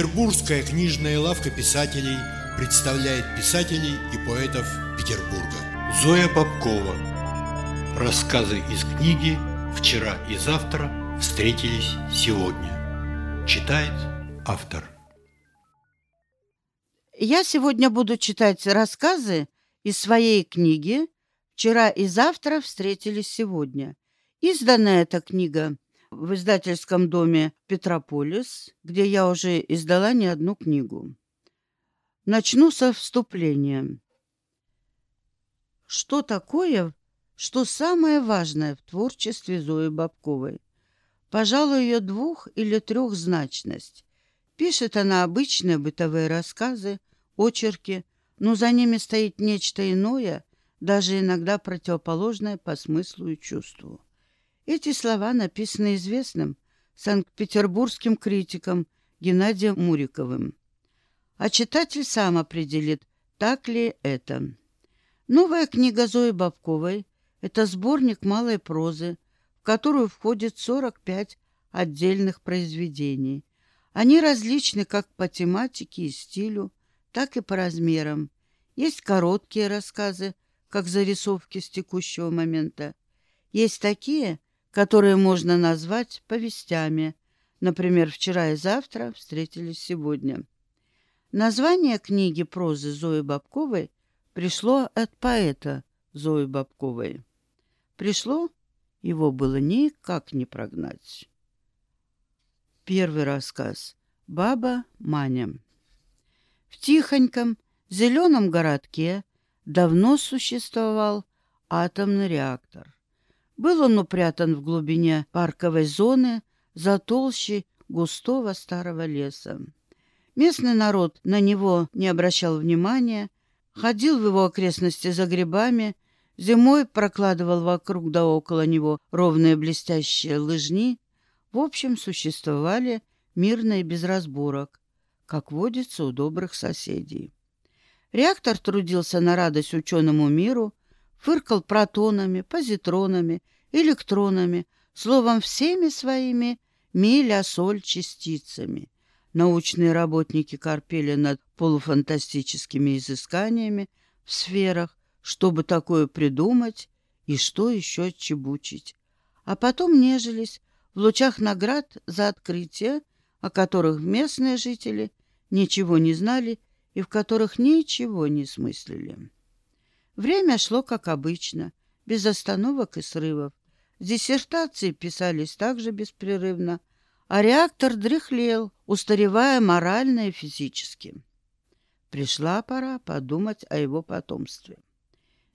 Петербургская книжная лавка писателей представляет писателей и поэтов Петербурга. Зоя Попкова. Рассказы из книги «Вчера и завтра встретились сегодня». Читает автор. Я сегодня буду читать рассказы из своей книги «Вчера и завтра встретились сегодня». Изданная эта книга в издательском доме «Петрополис», где я уже издала не одну книгу. Начну со вступления. Что такое, что самое важное в творчестве Зои Бабковой? Пожалуй, ее двух- или трехзначность. Пишет она обычные бытовые рассказы, очерки, но за ними стоит нечто иное, даже иногда противоположное по смыслу и чувству. Эти слова написаны известным санкт-петербургским критиком Геннадием Муриковым. А читатель сам определит, так ли это. Новая книга Зои Бабковой – это сборник малой прозы, в которую входит 45 отдельных произведений. Они различны как по тематике и стилю, так и по размерам. Есть короткие рассказы, как зарисовки с текущего момента. Есть такие – которые можно назвать повестями. Например, «Вчера и завтра встретились сегодня». Название книги прозы Зои Бабковой пришло от поэта Зои Бабковой. Пришло, его было никак не прогнать. Первый рассказ «Баба Маня». В тихоньком зеленом городке давно существовал атомный реактор. Был он упрятан в глубине парковой зоны за толщей густого старого леса. Местный народ на него не обращал внимания, ходил в его окрестности за грибами, зимой прокладывал вокруг да около него ровные блестящие лыжни. В общем, существовали мирно и без разборок, как водится у добрых соседей. Реактор трудился на радость ученому миру, фыркал протонами, позитронами, электронами, словом, всеми своими миля-соль-частицами. Научные работники корпели над полуфантастическими изысканиями в сферах, чтобы такое придумать и что еще отчебучить. А потом нежились в лучах наград за открытия, о которых местные жители ничего не знали и в которых ничего не смыслили. Время шло как обычно, без остановок и срывов. Диссертации писались также беспрерывно, а реактор дряхлел, устаревая морально и физически. Пришла пора подумать о его потомстве.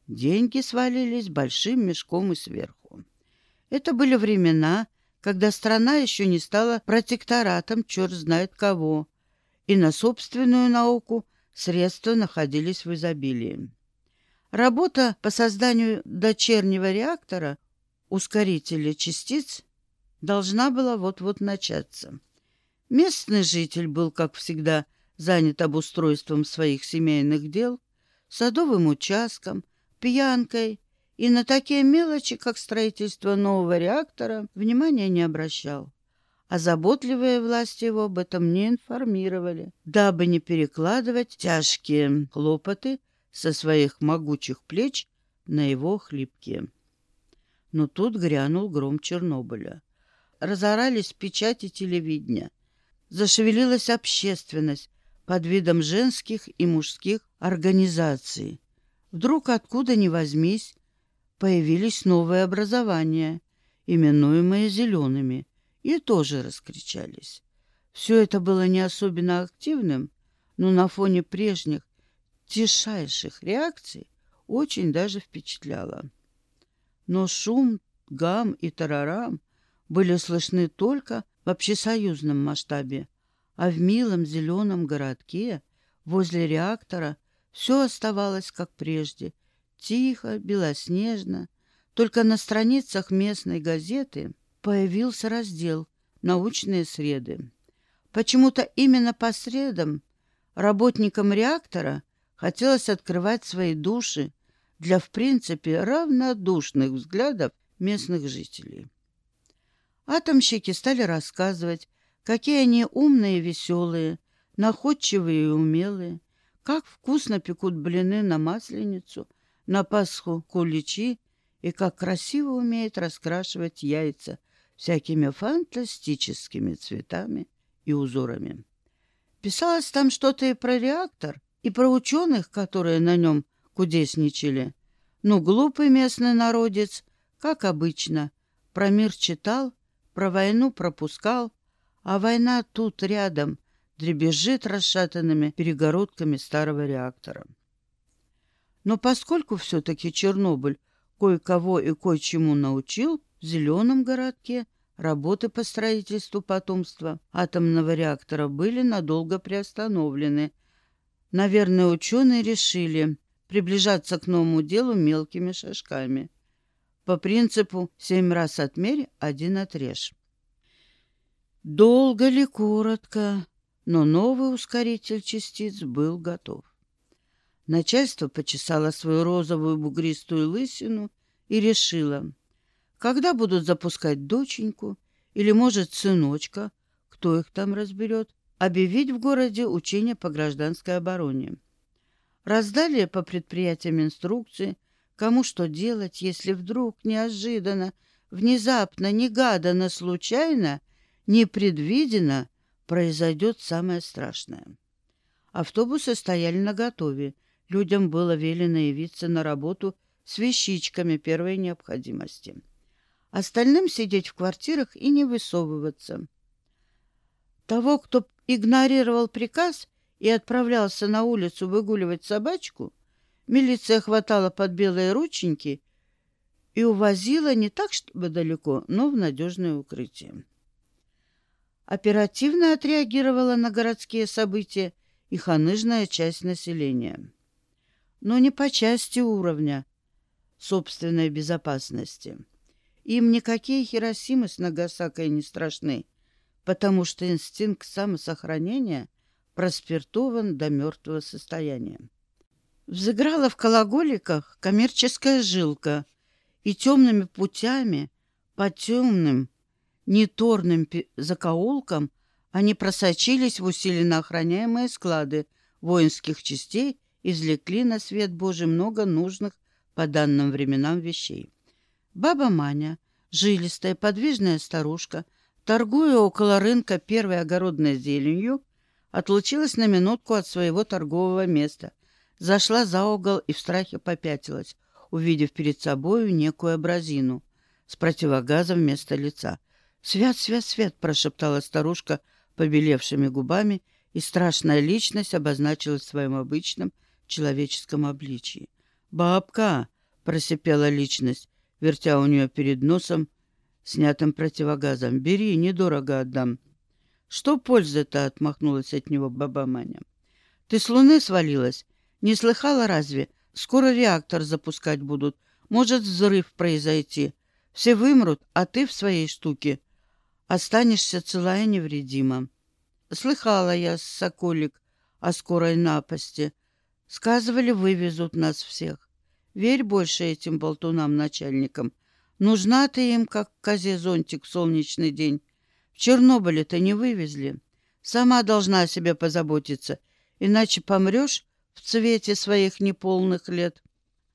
Деньги свалились большим мешком и сверху. Это были времена, когда страна еще не стала протекторатом черт знает кого, и на собственную науку средства находились в изобилии. Работа по созданию дочернего реактора, ускорителя частиц, должна была вот-вот начаться. Местный житель был, как всегда, занят обустройством своих семейных дел, садовым участком, пьянкой и на такие мелочи, как строительство нового реактора, внимания не обращал. А заботливые власти его об этом не информировали, дабы не перекладывать тяжкие хлопоты со своих могучих плеч на его хлипкие. Но тут грянул гром Чернобыля. Разорались печати телевидения. Зашевелилась общественность под видом женских и мужских организаций. Вдруг откуда ни возьмись появились новые образования, именуемые «зелеными», и тоже раскричались. Все это было не особенно активным, но на фоне прежних тишайших реакций очень даже впечатляло. Но шум, гам и тарарам были слышны только в общесоюзном масштабе, а в милом зеленом городке возле реактора все оставалось как прежде, тихо, белоснежно. Только на страницах местной газеты появился раздел «Научные среды». Почему-то именно по средам работникам реактора – хотелось открывать свои души для, в принципе, равнодушных взглядов местных жителей. Атомщики стали рассказывать, какие они умные и веселые, находчивые и умелые, как вкусно пекут блины на масленицу, на Пасху куличи и как красиво умеет раскрашивать яйца всякими фантастическими цветами и узорами. Писалось там что-то и про реактор, и про ученых, которые на нем кудесничали. Но глупый местный народец, как обычно, про мир читал, про войну пропускал, а война тут рядом дребезжит расшатанными перегородками старого реактора. Но поскольку все-таки Чернобыль кое-кого и кое-чему научил, в зеленом городке работы по строительству потомства атомного реактора были надолго приостановлены. Наверное, ученые решили приближаться к новому делу мелкими шажками. По принципу «семь раз отмерь, один отрежь». Долго ли, коротко, но новый ускоритель частиц был готов. Начальство почесало свою розовую бугристую лысину и решило, когда будут запускать доченьку или, может, сыночка, кто их там разберет, объявить в городе учение по гражданской обороне. Раздали по предприятиям инструкции, кому что делать, если вдруг неожиданно, внезапно, негаданно, случайно, непредвиденно произойдет самое страшное. Автобусы стояли наготове, людям было велено явиться на работу с вещичками первой необходимости. Остальным сидеть в квартирах и не высовываться. Того, кто игнорировал приказ и отправлялся на улицу выгуливать собачку, милиция хватала под белые рученьки и увозила не так, чтобы далеко, но в надежное укрытие. Оперативно отреагировала на городские события и ханыжная часть населения но не по части уровня собственной безопасности. Им никакие Хиросимы с Нагасакой не страшны, потому что инстинкт самосохранения проспиртован до мертвого состояния. Взыграла в колоколиках коммерческая жилка, и темными путями, по темным, неторным закоулкам они просочились в усиленно охраняемые склады воинских частей извлекли на свет Божий много нужных по данным временам вещей. Баба Маня, жилистая подвижная старушка, торгуя около рынка первой огородной зеленью, отлучилась на минутку от своего торгового места, зашла за угол и в страхе попятилась, увидев перед собою некую абразину с противогазом вместо лица. «Свят, свят, свят!» — прошептала старушка побелевшими губами, и страшная личность обозначилась своим обычным человеческом обличии. «Бабка!» — просипела личность, вертя у нее перед носом снятым противогазом. «Бери, недорого отдам». «Что пользы-то?» — отмахнулась от него баба Маня. «Ты с луны свалилась? Не слыхала разве? Скоро реактор запускать будут. Может взрыв произойти. Все вымрут, а ты в своей штуке останешься целая невредима». «Слыхала я, соколик, о скорой напасти», Сказывали, вывезут нас всех. Верь больше этим болтунам-начальникам. Нужна ты им, как козе зонтик в солнечный день. В Чернобыле-то не вывезли. Сама должна о себе позаботиться, иначе помрешь в цвете своих неполных лет.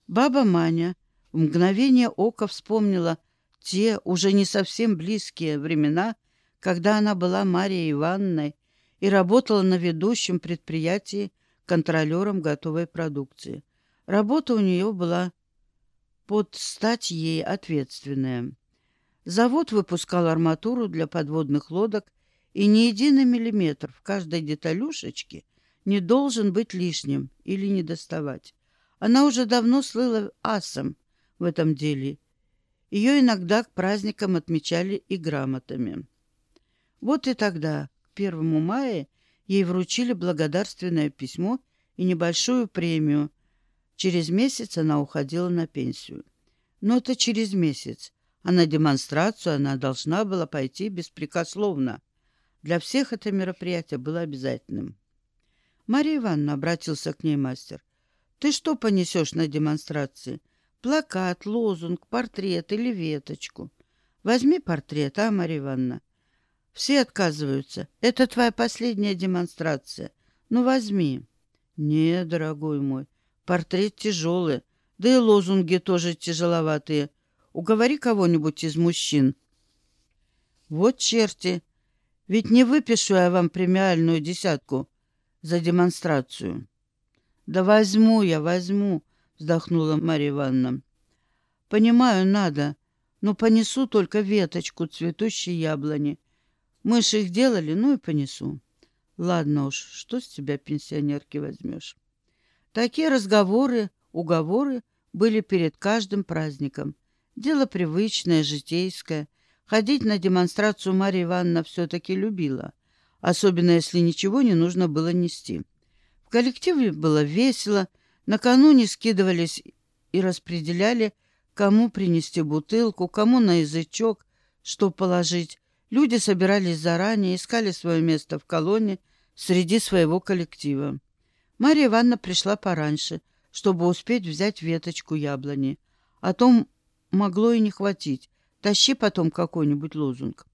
Баба Маня в мгновение ока вспомнила те уже не совсем близкие времена, когда она была Марией Ивановной и работала на ведущем предприятии контролером готовой продукции. Работа у нее была под стать ей ответственная. Завод выпускал арматуру для подводных лодок, и ни единый миллиметр в каждой деталюшечке не должен быть лишним или недоставать. Она уже давно слыла асом в этом деле. Ее иногда к праздникам отмечали и грамотами. Вот и тогда, к первому мая, Ей вручили благодарственное письмо и небольшую премию. Через месяц она уходила на пенсию. Но это через месяц, а на демонстрацию она должна была пойти беспрекословно. Для всех это мероприятие было обязательным. Мария Ивановна обратился к ней мастер. «Ты что понесешь на демонстрации? Плакат, лозунг, портрет или веточку? Возьми портрет, а, Мария Ивановна? Все отказываются. Это твоя последняя демонстрация. Ну, возьми. Не, дорогой мой, портрет тяжелый, да и лозунги тоже тяжеловатые. Уговори кого-нибудь из мужчин. Вот черти, ведь не выпишу я вам премиальную десятку за демонстрацию. Да возьму я, возьму, вздохнула Марья Ивановна. Понимаю, надо, но понесу только веточку цветущей яблони. Мы ж их делали, ну и понесу. Ладно уж, что с тебя, пенсионерки, возьмешь? Такие разговоры, уговоры были перед каждым праздником. Дело привычное, житейское — Ходить на демонстрацию Марья Ивановна все-таки любила, особенно если ничего не нужно было нести. В коллективе было весело, накануне скидывались и распределяли, кому принести бутылку, кому на язычок, что положить. Люди собирались заранее, искали свое место в колонне среди своего коллектива. Марья Ивановна пришла пораньше, чтобы успеть взять веточку яблони. О том могло и не хватить. Тащи потом какой-нибудь лозунг.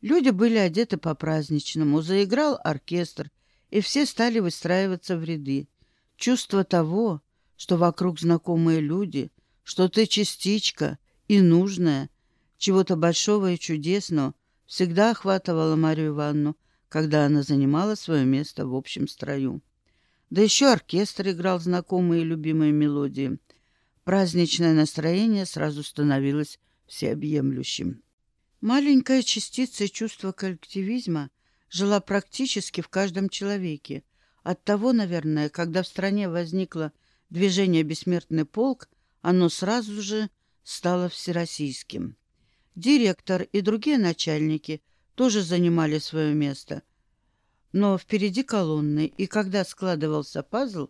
Люди были одеты по-праздничному, заиграл оркестр, и все стали выстраиваться в ряды. Чувство того, что вокруг знакомые люди, что ты частичка и нужная, чего-то большого и чудесного, всегда охватывало Марию Ивановну, когда она занимала свое место в общем строю. Да еще оркестр играл знакомые и любимые мелодии. Праздничное настроение сразу становилось всеобъемлющим. Маленькая частица чувства коллективизма жила практически в каждом человеке. Оттого, наверное, когда в стране возникло движение «Бессмертный полк», оно сразу же стало всероссийским. Директор и другие начальники тоже занимали свое место. Но впереди колонны, и когда складывался пазл,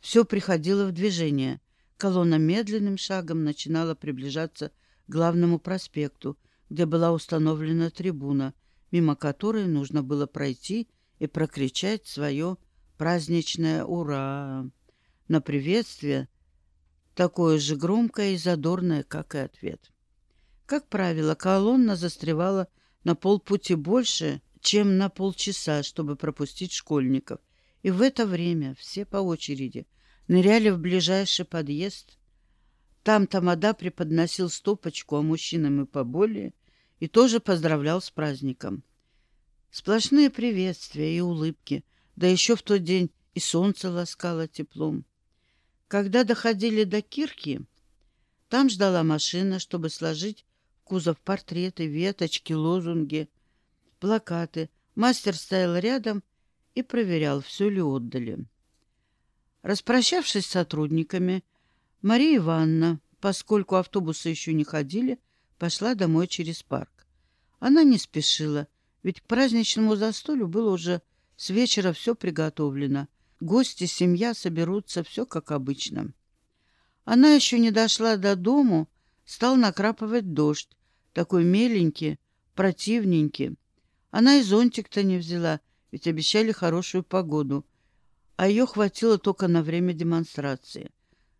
все приходило в движение. Колонна медленным шагом начинала приближаться главному проспекту, где была установлена трибуна, мимо которой нужно было пройти и прокричать свое праздничное «Ура!» на приветствие, такое же громкое и задорное, как и ответ. Как правило, колонна застревала на полпути больше, чем на полчаса, чтобы пропустить школьников, и в это время все по очереди ныряли в ближайший подъезд там Тамада преподносил стопочку, а мужчинам и поболее, и тоже поздравлял с праздником. Сплошные приветствия и улыбки, да еще в тот день и солнце ласкало теплом. Когда доходили до кирки, там ждала машина, чтобы сложить кузов портреты, веточки, лозунги, плакаты. Мастер стоял рядом и проверял, все ли отдали. Распрощавшись с сотрудниками, Мария Ивановна, поскольку автобусы еще не ходили, пошла домой через парк. Она не спешила, ведь к праздничному застолью было уже с вечера все приготовлено. Гости, семья соберутся, все как обычно. Она еще не дошла до дому, стал накрапывать дождь, такой меленький, противненький. Она и зонтик-то не взяла, ведь обещали хорошую погоду, а ее хватило только на время демонстрации.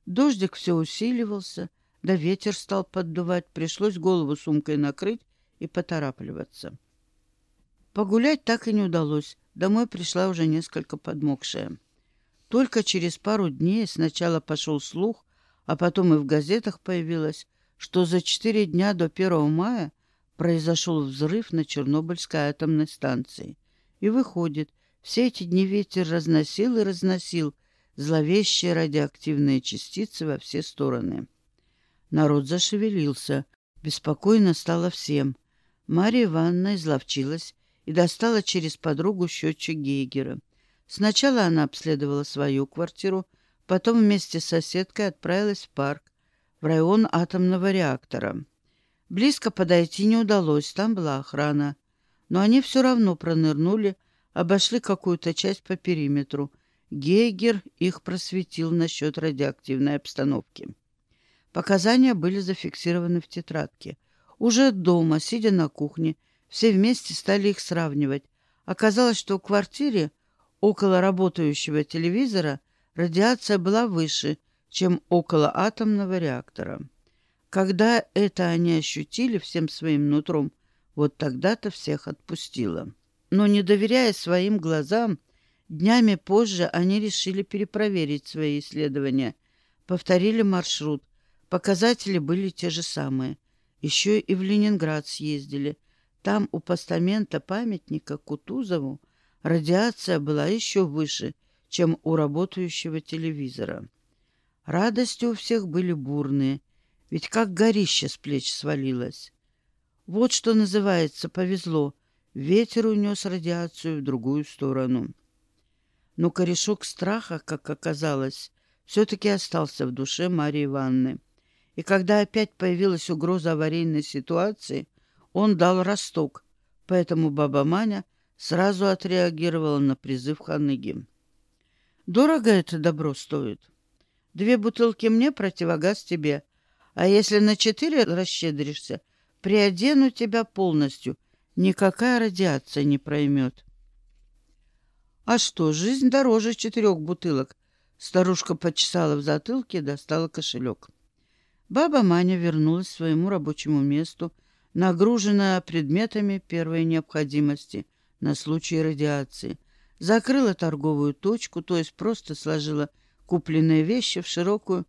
Дождик все усиливался, да ветер стал поддувать, пришлось голову сумкой накрыть и поторапливаться. Погулять так и не удалось, домой пришла уже несколько подмокшая. Только через пару дней сначала пошел слух, а потом и в газетах появилось, что за четыре дня до 1 мая произошел взрыв на Чернобыльской атомной станции. И выходит, все эти дни ветер разносил и разносил зловещие радиоактивные частицы во все стороны. Народ зашевелился, беспокойно стало всем. Марья Ивановна изловчилась и достала через подругу счетчик Гейгера. Сначала она обследовала свою квартиру, потом вместе с соседкой отправилась в парк, в район атомного реактора. Близко подойти не удалось, там была охрана. Но они все равно пронырнули, обошли какую-то часть по периметру — Гейгер их просветил насчет радиоактивной обстановки. Показания были зафиксированы в тетрадке. Уже дома, сидя на кухне, все вместе стали их сравнивать. Оказалось, что в квартире около работающего телевизора радиация была выше, чем около атомного реактора. Когда это они ощутили всем своим нутром, вот тогда-то всех отпустило. Но не доверяя своим глазам, Днями позже они решили перепроверить свои исследования. Повторили маршрут. Показатели были те же самые. Еще и в Ленинград съездили. Там у постамента памятника Кутузову радиация была еще выше, чем у работающего телевизора. Радости у всех были бурные, ведь как горище с плеч свалилось. Вот что называется повезло. Ветер унес радиацию в другую сторону. Но корешок страха, как оказалось, все-таки остался в душе Марии Ивановны. И когда опять появилась угроза аварийной ситуации, он дал росток, поэтому баба Маня сразу отреагировала на призыв Ханыги. «Дорого это добро стоит. Две бутылки мне, противогаз тебе. А если на четыре расщедришься, приодену тебя полностью. Никакая радиация не проймет». «А что, жизнь дороже четырех бутылок?» Старушка почесала в затылке и достала кошелек. Баба Маня вернулась к своему рабочему месту, нагруженная предметами первой необходимости на случай радиации. Закрыла торговую точку, то есть просто сложила купленные вещи в широкую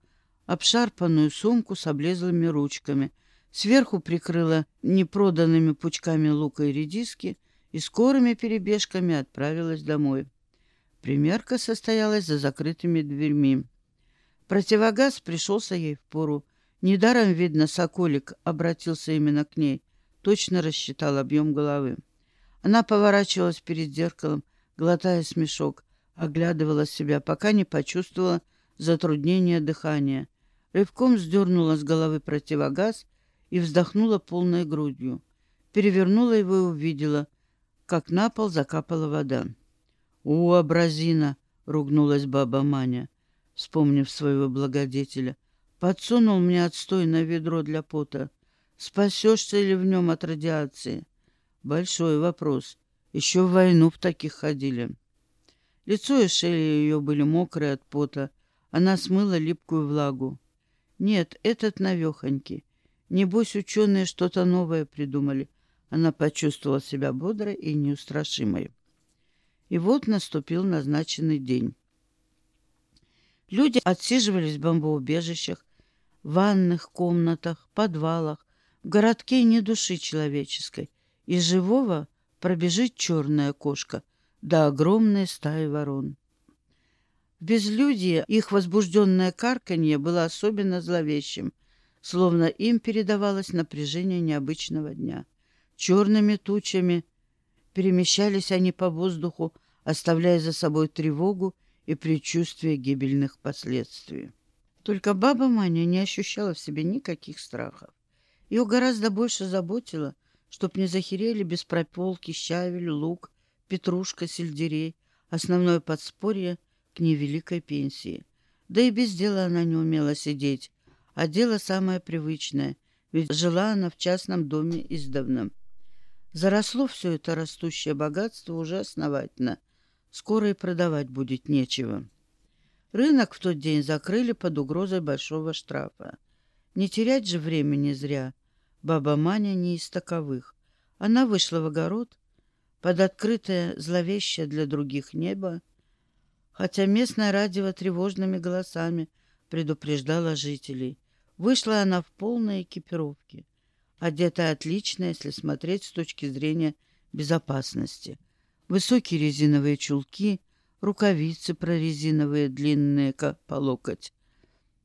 обшарпанную сумку с облезлыми ручками. Сверху прикрыла непроданными пучками лука и редиски и скорыми перебежками отправилась домой. Примерка состоялась за закрытыми дверьми. Противогаз пришелся ей в пору. Недаром, видно, Соколик обратился именно к ней. Точно рассчитал объем головы. Она поворачивалась перед зеркалом, глотая смешок, оглядывала себя, пока не почувствовала затруднение дыхания. Рывком сдернула с головы противогаз и вздохнула полной грудью. Перевернула его и увидела, как на пол закапала вода. «У, образина!» — ругнулась баба Маня, вспомнив своего благодетеля. «Подсунул мне отстой на ведро для пота. Спасешься ли в нем от радиации?» Большой вопрос. Еще в войну в таких ходили. Лицо и шея ее были мокрые от пота. Она смыла липкую влагу. Нет, этот навехонький. Небось, ученые что-то новое придумали. Она почувствовала себя бодрой и неустрашимой. И вот наступил назначенный день. Люди отсиживались в бомбоубежищах, ванных комнатах, подвалах, в городке ни души человеческой. Из живого пробежит черная кошка, да огромные стаи ворон. Безлюдье их возбужденное карканье было особенно зловещим, словно им передавалось напряжение необычного дня. Черными тучами Перемещались они по воздуху, оставляя за собой тревогу и предчувствие гибельных последствий. Только баба Маня не ощущала в себе никаких страхов. Ее гораздо больше заботило, чтоб не захерели без прополки щавель, лук, петрушка, сельдерей, основное подспорье к невеликой пенсии. Да и без дела она не умела сидеть, а дело самое привычное, ведь жила она в частном доме издавна. Заросло все это растущее богатство уже основательно. Скоро и продавать будет нечего. Рынок в тот день закрыли под угрозой большого штрафа. Не терять же времени зря. Баба Маня не из таковых. Она вышла в огород под открытое зловещее для других небо, хотя местное радио тревожными голосами предупреждало жителей. Вышла она в полной экипировке одетая отлично, если смотреть с точки зрения безопасности. Высокие резиновые чулки, рукавицы прорезиновые, длинные, как по локоть,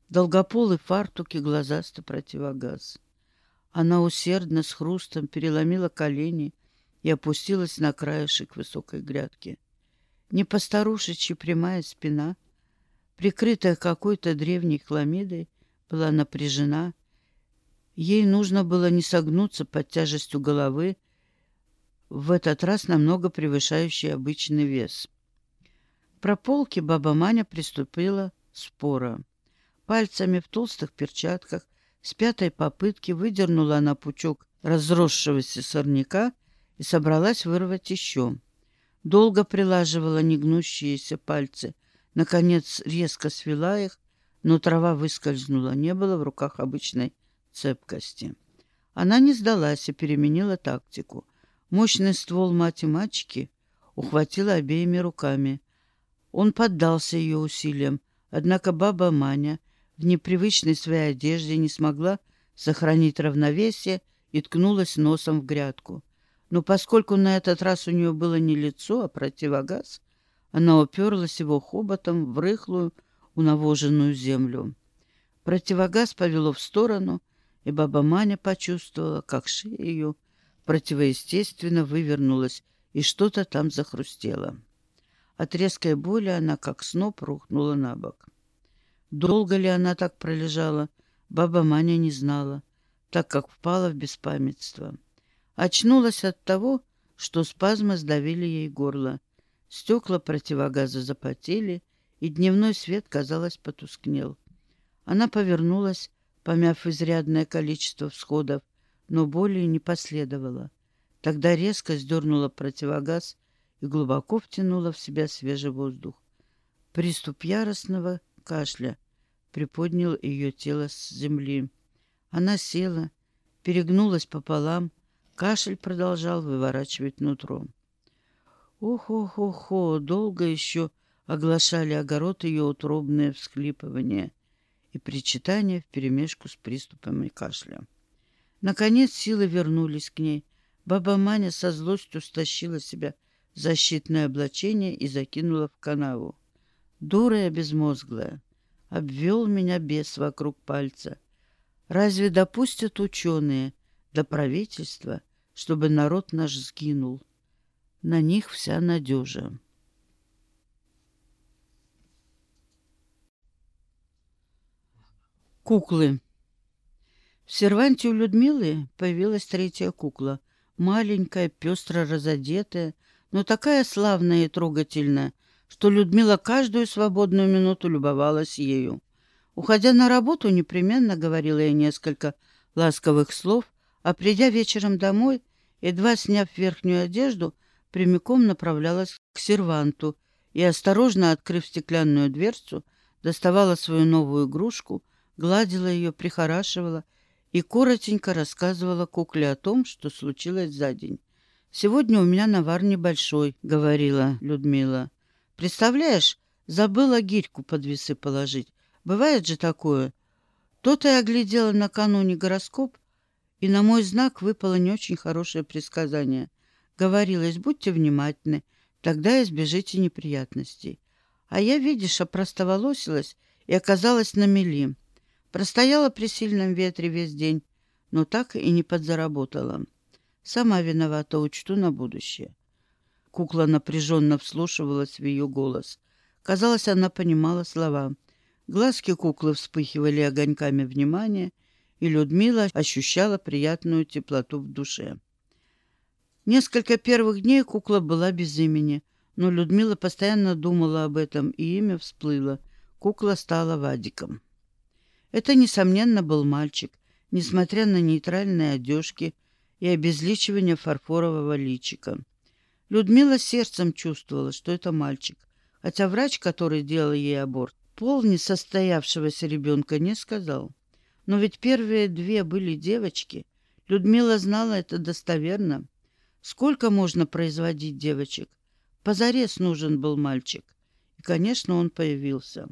долгополый фартук и глазастый противогаз. Она усердно с хрустом переломила колени и опустилась на краешек высокой грядки. Не постарушечья прямая спина, прикрытая какой-то древней хламидой, была напряжена Ей нужно было не согнуться под тяжестью головы, в этот раз намного превышающий обычный вес. Про полки баба Маня приступила спора. Пальцами в толстых перчатках с пятой попытки выдернула она пучок разросшегося сорняка и собралась вырвать еще. Долго прилаживала негнущиеся пальцы. Наконец резко свела их, но трава выскользнула. Не было в руках обычной цепкости. Она не сдалась и переменила тактику. Мощный ствол мать и мачки ухватила обеими руками. Он поддался ее усилиям, однако баба Маня в непривычной своей одежде не смогла сохранить равновесие и ткнулась носом в грядку. Но поскольку на этот раз у нее было не лицо, а противогаз, она уперлась его хоботом в рыхлую, унавоженную землю. Противогаз повело в сторону, и баба Маня почувствовала, как шея ее противоестественно вывернулась, и что-то там захрустело. От резкой боли она, как сноп, рухнула на бок. Долго ли она так пролежала, баба Маня не знала, так как впала в беспамятство. Очнулась от того, что спазмы сдавили ей горло. Стекла противогаза запотели, и дневной свет, казалось, потускнел. Она повернулась, помяв изрядное количество всходов, но боли не последовало. Тогда резко сдернула противогаз и глубоко втянула в себя свежий воздух. Приступ яростного кашля приподнял ее тело с земли. Она села, перегнулась пополам, кашель продолжал выворачивать нутро. Ох-ох-охо, долго еще оглашали огород ее утробные всхлипывания и причитания вперемешку с приступами кашля. Наконец силы вернулись к ней. Баба Маня со злостью стащила себя защитное облачение и закинула в канаву. Дурая безмозглая, обвел меня бес вокруг пальца. Разве допустят ученые до правительства, чтобы народ наш сгинул? На них вся надежа. Куклы. В серванте у Людмилы появилась третья кукла. Маленькая, пестро разодетая, но такая славная и трогательная, что Людмила каждую свободную минуту любовалась ею. Уходя на работу, непременно говорила ей несколько ласковых слов, а придя вечером домой, едва сняв верхнюю одежду, прямиком направлялась к серванту и, осторожно открыв стеклянную дверцу, доставала свою новую игрушку, гладила ее, прихорашивала и коротенько рассказывала кукле о том, что случилось за день. «Сегодня у меня навар небольшой», — говорила Людмила. «Представляешь, забыла гирьку под весы положить. Бывает же такое. То-то я оглядела накануне гороскоп, и на мой знак выпало не очень хорошее предсказание. Говорилось, будьте внимательны, тогда избежите неприятностей. А я, видишь, опростоволосилась и оказалась на мели. Простояла при сильном ветре весь день, но так и не подзаработала. Сама виновата, учту на будущее. Кукла напряженно вслушивалась в ее голос. Казалось, она понимала слова. Глазки куклы вспыхивали огоньками внимания, и Людмила ощущала приятную теплоту в душе. Несколько первых дней кукла была без имени, но Людмила постоянно думала об этом, и имя всплыло. Кукла стала Вадиком. Это, несомненно, был мальчик, несмотря на нейтральные одежки и обезличивание фарфорового личика. Людмила сердцем чувствовала, что это мальчик, хотя врач, который делал ей аборт, пол несостоявшегося ребенка не сказал. Но ведь первые две были девочки. Людмила знала это достоверно. Сколько можно производить девочек? Позарез нужен был мальчик. И, конечно, он появился.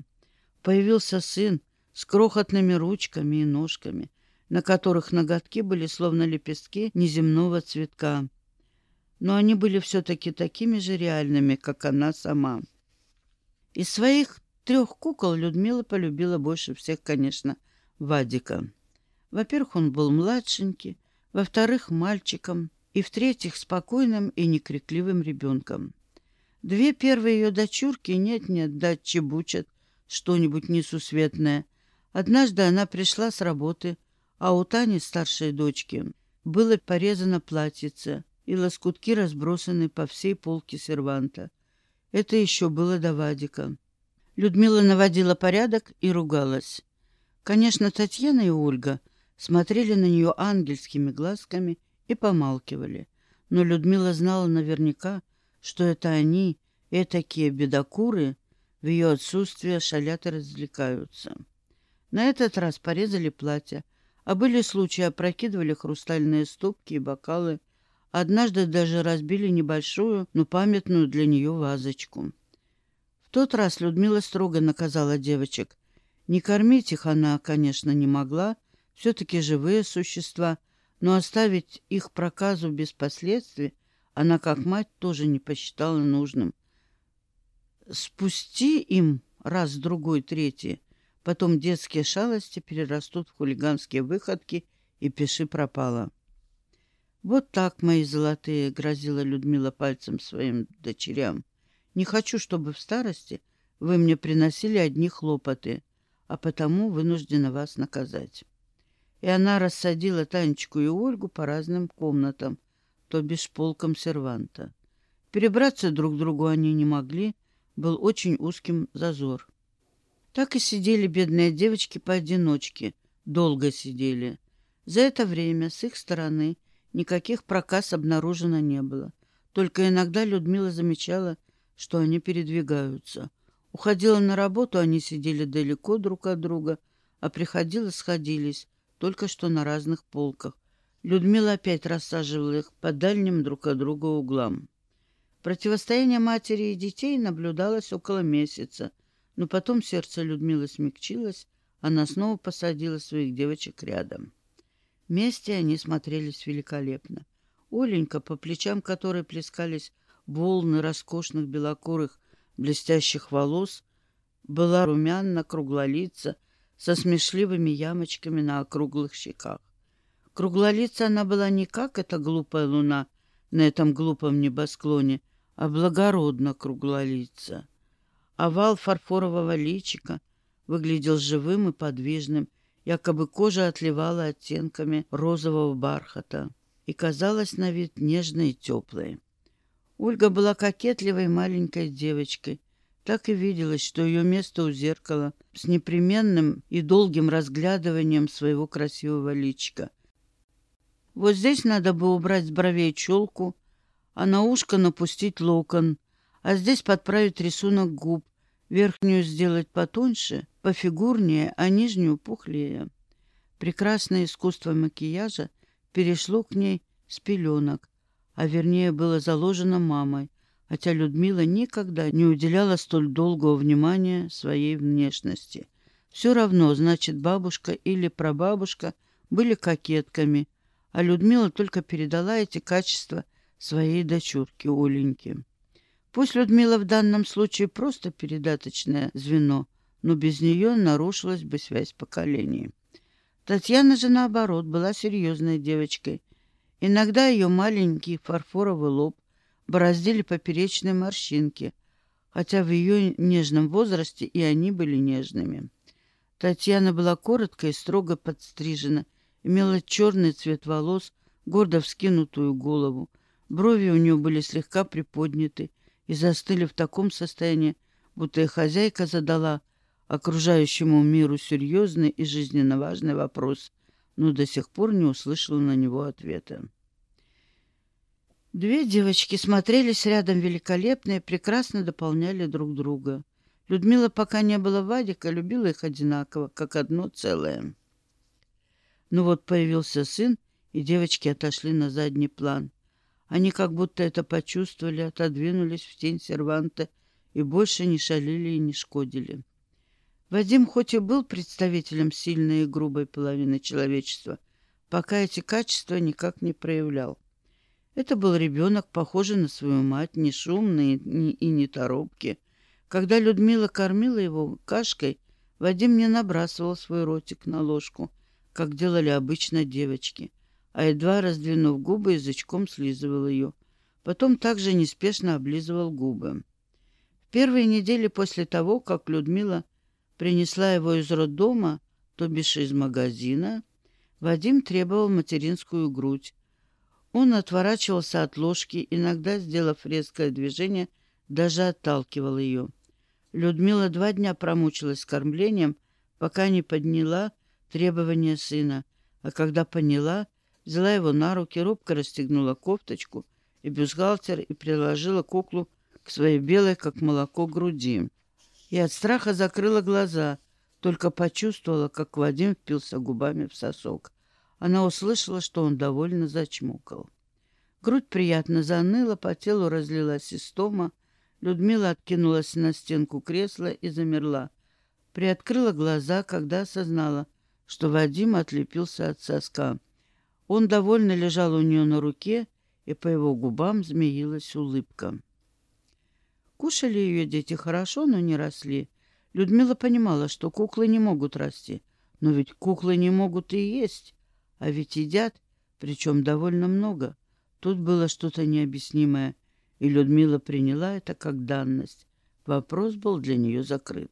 Появился сын, с крохотными ручками и ножками, на которых ноготки были словно лепестки неземного цветка. Но они были все-таки такими же реальными, как она сама. Из своих трех кукол Людмила полюбила больше всех, конечно, Вадика. Во-первых, он был младшенький, во-вторых, мальчиком, и в-третьих, спокойным и некрикливым ребенком. Две первые ее дочурки нет-нет, дать чебучат что-нибудь несусветное — Однажды она пришла с работы, а у Тани, старшей дочки, было порезано платьице, и лоскутки разбросаны по всей полке серванта. Это еще было до Вадика. Людмила наводила порядок и ругалась. Конечно, Татьяна и Ольга смотрели на нее ангельскими глазками и помалкивали. Но Людмила знала наверняка, что это они, этакие бедокуры, в ее отсутствие шалят и развлекаются. На этот раз порезали платья, а были случаи опрокидывали хрустальные ступки и бокалы. Однажды даже разбили небольшую, но памятную для нее вазочку. В тот раз Людмила строго наказала девочек. Не кормить их она, конечно, не могла, все-таки живые существа, но оставить их проказу без последствий она, как мать, тоже не посчитала нужным. Спусти им раз, другой, третий, потом детские шалости перерастут в хулиганские выходки, и пиши пропало. «Вот так, мои золотые!» — грозила Людмила пальцем своим дочерям. «Не хочу, чтобы в старости вы мне приносили одни хлопоты, а потому вынуждена вас наказать». И она рассадила Танечку и Ольгу по разным комнатам, то бишь полкам серванта. Перебраться друг к другу они не могли, был очень узким зазор. Так и сидели бедные девочки поодиночке, долго сидели. За это время с их стороны никаких проказ обнаружено не было. Только иногда Людмила замечала, что они передвигаются. Уходила на работу, они сидели далеко друг от друга, а приходила, сходились, только что на разных полках. Людмила опять рассаживала их по дальним друг от друга углам. Противостояние матери и детей наблюдалось около месяца, но потом сердце Людмилы смягчилось, она снова посадила своих девочек рядом. Вместе они смотрелись великолепно. Оленька, по плечам которой плескались волны роскошных белокурых блестящих волос, была румяна, круглолица, со смешливыми ямочками на округлых щеках. Круглолица она была не как эта глупая луна на этом глупом небосклоне, а благородно круглолица. Овал фарфорового личика выглядел живым и подвижным, якобы кожа отливала оттенками розового бархата и казалась на вид нежной и теплой. Ольга была кокетливой маленькой девочкой, так и виделось, что ее место у зеркала с непременным и долгим разглядыванием своего красивого личика. Вот здесь надо бы убрать с бровей челку, а на ушко напустить локон, а здесь подправить рисунок губ, верхнюю сделать потоньше, пофигурнее, а нижнюю пухлее. Прекрасное искусство макияжа перешло к ней с пеленок, а вернее было заложено мамой, хотя Людмила никогда не уделяла столь долгого внимания своей внешности. Все равно, значит, бабушка или прабабушка были кокетками, а Людмила только передала эти качества своей дочурке Оленьке. Пусть Людмила в данном случае просто передаточное звено, но без нее нарушилась бы связь поколений. Татьяна же, наоборот, была серьезной девочкой. Иногда ее маленький фарфоровый лоб бороздили поперечные морщинки, хотя в ее нежном возрасте и они были нежными. Татьяна была коротко и строго подстрижена, имела черный цвет волос, гордо вскинутую голову. Брови у нее были слегка приподняты и застыли в таком состоянии, будто и хозяйка задала окружающему миру серьезный и жизненно важный вопрос, но до сих пор не услышала на него ответа. Две девочки смотрелись рядом великолепно и прекрасно дополняли друг друга. Людмила, пока не было Вадика, любила их одинаково, как одно целое. Ну вот появился сын, и девочки отошли на задний план. Они как будто это почувствовали, отодвинулись в тень серванта и больше не шалили и не шкодили. Вадим хоть и был представителем сильной и грубой половины человечества, пока эти качества никак не проявлял. Это был ребенок, похожий на свою мать, не шумный и не торопкий. Когда Людмила кормила его кашкой, Вадим не набрасывал свой ротик на ложку, как делали обычно девочки, а едва раздвинув губы, язычком слизывал ее. Потом также неспешно облизывал губы. В первые недели после того, как Людмила принесла его из роддома, то бишь из магазина, Вадим требовал материнскую грудь, он отворачивался от ложки, иногда, сделав резкое движение, даже отталкивал ее. Людмила два дня промучилась с кормлением, пока не подняла требования сына, а когда поняла, взяла его на руки, робко расстегнула кофточку и бюстгальтер и приложила куклу к своей белой, как молоко, груди. И от страха закрыла глаза, только почувствовала, как Вадим впился губами в сосок она услышала, что он довольно зачмокал. Грудь приятно заныла, по телу разлилась истома. Людмила откинулась на стенку кресла и замерла. Приоткрыла глаза, когда осознала, что Вадим отлепился от соска. Он довольно лежал у нее на руке, и по его губам змеилась улыбка. Кушали ее дети хорошо, но не росли. Людмила понимала, что куклы не могут расти. Но ведь куклы не могут и есть. А ведь едят, причем довольно много. Тут было что-то необъяснимое, и Людмила приняла это как данность. Вопрос был для нее закрыт.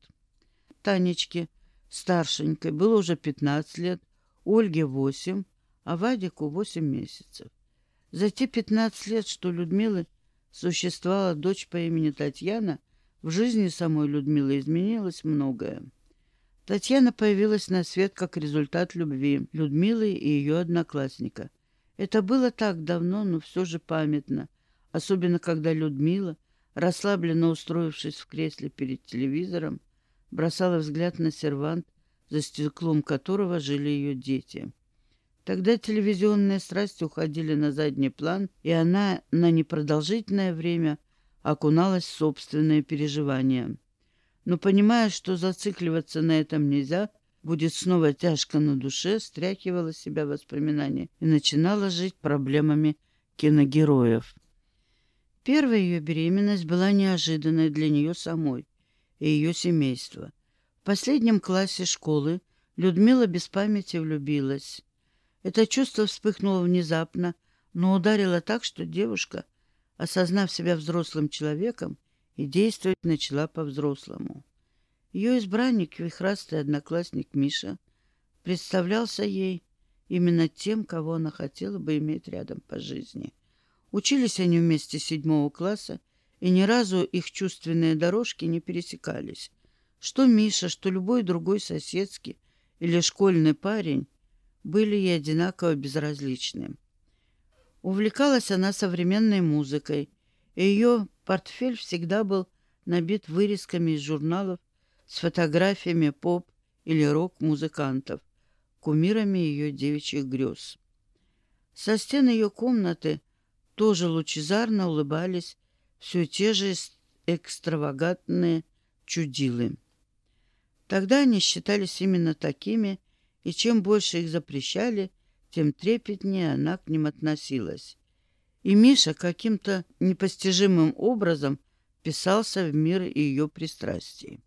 Танечке, старшенькой, было уже 15 лет, Ольге 8, а Вадику 8 месяцев. За те 15 лет, что Людмилы существовала дочь по имени Татьяна, в жизни самой Людмилы изменилось многое. Татьяна появилась на свет как результат любви Людмилы и ее одноклассника. Это было так давно, но все же памятно, особенно когда Людмила, расслабленно устроившись в кресле перед телевизором, бросала взгляд на сервант, за стеклом которого жили ее дети. Тогда телевизионные страсти уходили на задний план, и она на непродолжительное время окуналась в собственные переживания. Но, понимая, что зацикливаться на этом нельзя, будет снова тяжко на душе, стряхивала себя воспоминания и начинала жить проблемами киногероев. Первая ее беременность была неожиданной для нее самой и ее семейства. В последнем классе школы Людмила без памяти влюбилась. Это чувство вспыхнуло внезапно, но ударило так, что девушка, осознав себя взрослым человеком, и действовать начала по-взрослому. Ее избранник, вихрастый одноклассник Миша, представлялся ей именно тем, кого она хотела бы иметь рядом по жизни. Учились они вместе седьмого класса, и ни разу их чувственные дорожки не пересекались. Что Миша, что любой другой соседский или школьный парень были ей одинаково безразличны. Увлекалась она современной музыкой, и ее портфель всегда был набит вырезками из журналов с фотографиями поп- или рок-музыкантов, кумирами ее девичьих грез. Со стен ее комнаты тоже лучезарно улыбались все те же экстравагантные чудилы. Тогда они считались именно такими, и чем больше их запрещали, тем трепетнее она к ним относилась. И Миша каким-то непостижимым образом писался в мир ее пристрастий.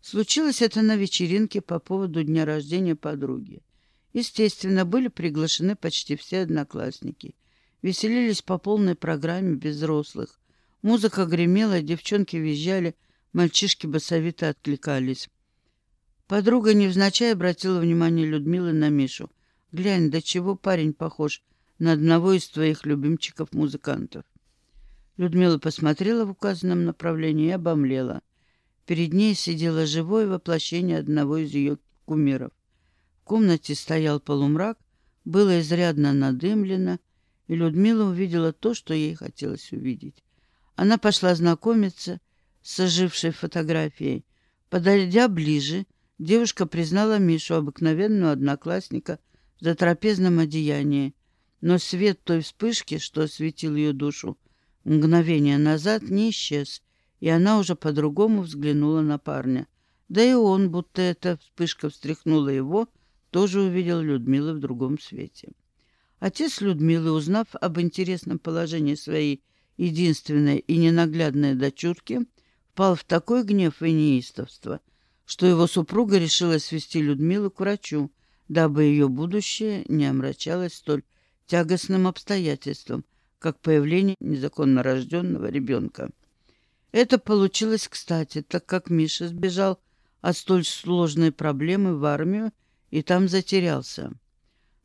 Случилось это на вечеринке по поводу дня рождения подруги. Естественно, были приглашены почти все одноклассники. Веселились по полной программе без взрослых. Музыка гремела, девчонки визжали, мальчишки басовито откликались. Подруга невзначай обратила внимание Людмилы на Мишу. «Глянь, до чего парень похож на одного из твоих любимчиков-музыкантов». Людмила посмотрела в указанном направлении и обомлела. Перед ней сидело живое воплощение одного из ее кумиров. В комнате стоял полумрак, было изрядно надымлено, и Людмила увидела то, что ей хотелось увидеть. Она пошла знакомиться с ожившей фотографией. Подойдя ближе, Девушка признала Мишу, обыкновенного одноклассника, за трапезном одеянии, но свет той вспышки, что осветил ее душу, мгновение назад не исчез, и она уже по-другому взглянула на парня. Да и он, будто эта вспышка встряхнула его, тоже увидел Людмилу в другом свете. Отец Людмилы, узнав об интересном положении своей единственной и ненаглядной дочурки, впал в такой гнев и неистовство — что его супруга решила свести Людмилу к врачу, дабы ее будущее не омрачалось столь тягостным обстоятельством, как появление незаконно рожденного ребенка. Это получилось кстати, так как Миша сбежал от столь сложной проблемы в армию и там затерялся.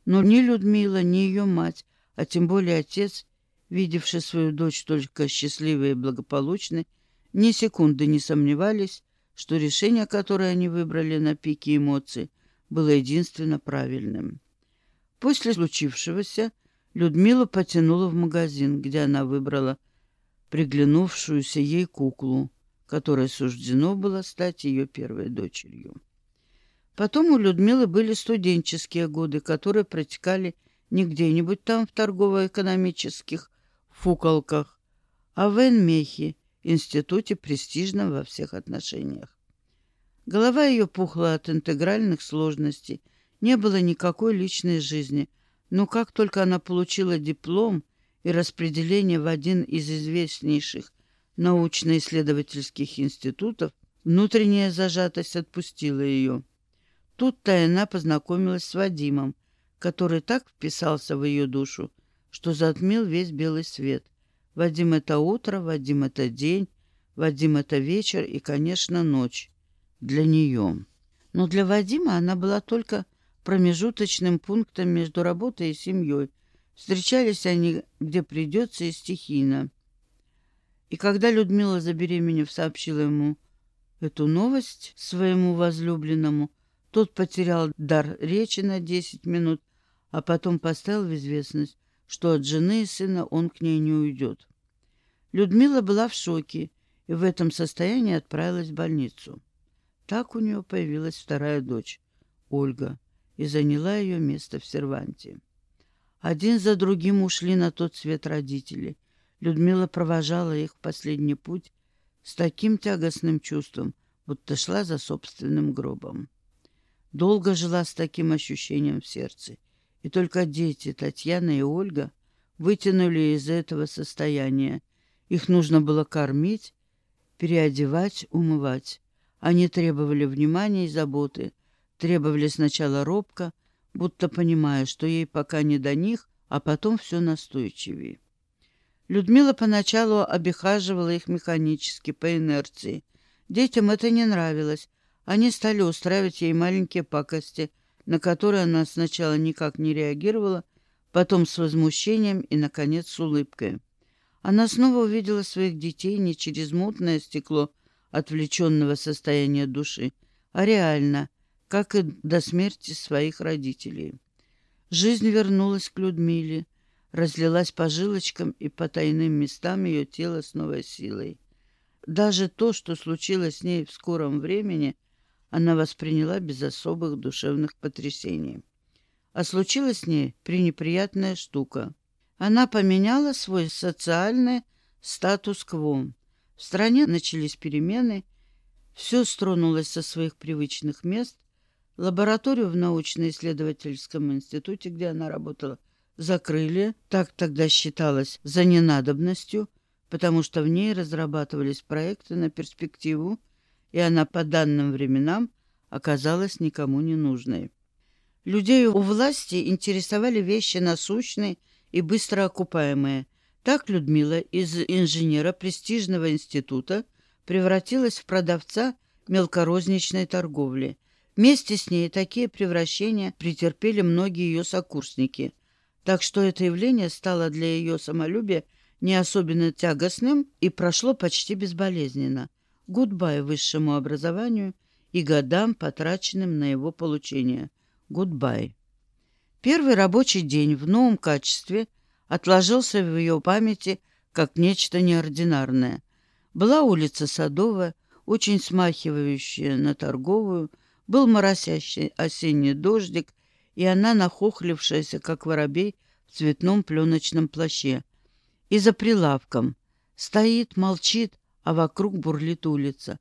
Но ни Людмила, ни ее мать, а тем более отец, видевший свою дочь только счастливой и благополучной, ни секунды не сомневались, что решение, которое они выбрали на пике эмоций, было единственно правильным. После случившегося Людмила потянула в магазин, где она выбрала приглянувшуюся ей куклу, которой суждено было стать ее первой дочерью. Потом у Людмилы были студенческие годы, которые протекали не где-нибудь там в торгово-экономических фуколках, а в Энмехе, институте, престижном во всех отношениях. Голова ее пухла от интегральных сложностей, не было никакой личной жизни, но как только она получила диплом и распределение в один из известнейших научно-исследовательских институтов, внутренняя зажатость отпустила ее. Тут-то она познакомилась с Вадимом, который так вписался в ее душу, что затмил весь белый свет. Вадим — это утро, Вадим — это день, Вадим — это вечер и, конечно, ночь. Для нее. Но для Вадима она была только промежуточным пунктом между работой и семьей. Встречались они где придется и стихийно. И когда Людмила, забеременев, сообщила ему эту новость своему возлюбленному, тот потерял дар речи на десять минут, а потом поставил в известность, что от жены и сына он к ней не уйдет. Людмила была в шоке и в этом состоянии отправилась в больницу. Так у нее появилась вторая дочь, Ольга, и заняла ее место в серванте. Один за другим ушли на тот свет родители. Людмила провожала их в последний путь с таким тягостным чувством, будто шла за собственным гробом. Долго жила с таким ощущением в сердце, и только дети, Татьяна и Ольга, вытянули из этого состояния. Их нужно было кормить, переодевать, умывать. Они требовали внимания и заботы, требовали сначала робко, будто понимая, что ей пока не до них, а потом все настойчивее. Людмила поначалу обихаживала их механически, по инерции. Детям это не нравилось. Они стали устраивать ей маленькие пакости, на которые она сначала никак не реагировала, потом с возмущением и, наконец, с улыбкой. Она снова увидела своих детей не через мутное стекло отвлеченного состояния души, а реально, как и до смерти своих родителей. Жизнь вернулась к Людмиле, разлилась по жилочкам и по тайным местам ее тела с новой силой. Даже то, что случилось с ней в скором времени, она восприняла без особых душевных потрясений. А случилась с ней пренеприятная штука. Она поменяла свой социальный статус-кво. В стране начались перемены, все стронулось со своих привычных мест. Лабораторию в научно-исследовательском институте, где она работала, закрыли, так тогда считалось, за ненадобностью, потому что в ней разрабатывались проекты на перспективу, и она по данным временам оказалась никому не нужной. Людей у власти интересовали вещи насущные и быстро окупаемые – так Людмила из инженера престижного института превратилась в продавца мелкорозничной торговли. Вместе с ней такие превращения претерпели многие ее сокурсники. Так что это явление стало для ее самолюбия не особенно тягостным и прошло почти безболезненно. Гудбай высшему образованию и годам, потраченным на его получение. Гудбай. Первый рабочий день в новом качестве – отложился в ее памяти как нечто неординарное. Была улица Садовая, очень смахивающая на торговую, был моросящий осенний дождик, и она нахохлившаяся, как воробей, в цветном пленочном плаще. И за прилавком стоит, молчит, а вокруг бурлит улица.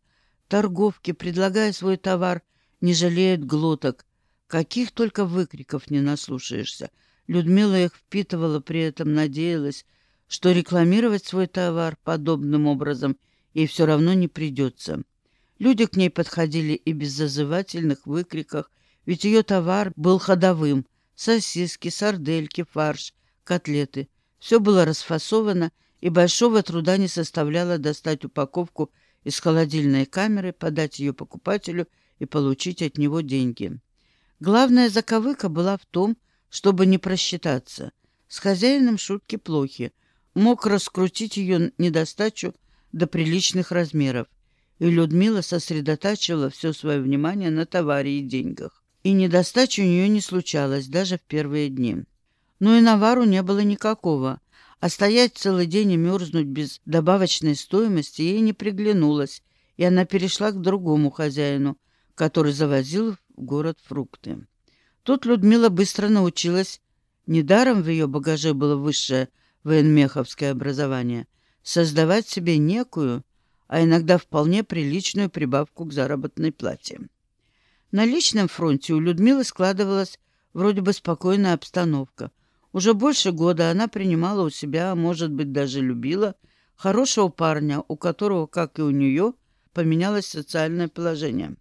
Торговки, предлагая свой товар, не жалеют глоток. Каких только выкриков не наслушаешься — Людмила их впитывала, при этом надеялась, что рекламировать свой товар подобным образом ей все равно не придется. Люди к ней подходили и без зазывательных выкриков, ведь ее товар был ходовым. Сосиски, сардельки, фарш, котлеты. Все было расфасовано, и большого труда не составляло достать упаковку из холодильной камеры, подать ее покупателю и получить от него деньги. Главная заковыка была в том, чтобы не просчитаться. С хозяином шутки плохи. Мог раскрутить ее недостачу до приличных размеров. И Людмила сосредотачивала все свое внимание на товаре и деньгах. И недостачи у нее не случалось даже в первые дни. Но и навару не было никакого, а стоять целый день и мерзнуть без добавочной стоимости ей не приглянулось, и она перешла к другому хозяину, который завозил город фрукты. Тут Людмила быстро научилась, недаром в ее багаже было высшее военмеховское образование, создавать себе некую, а иногда вполне приличную прибавку к заработной плате. На личном фронте у Людмилы складывалась вроде бы спокойная обстановка. Уже больше года она принимала у себя, а может быть даже любила, хорошего парня, у которого, как и у нее, поменялось социальное положение.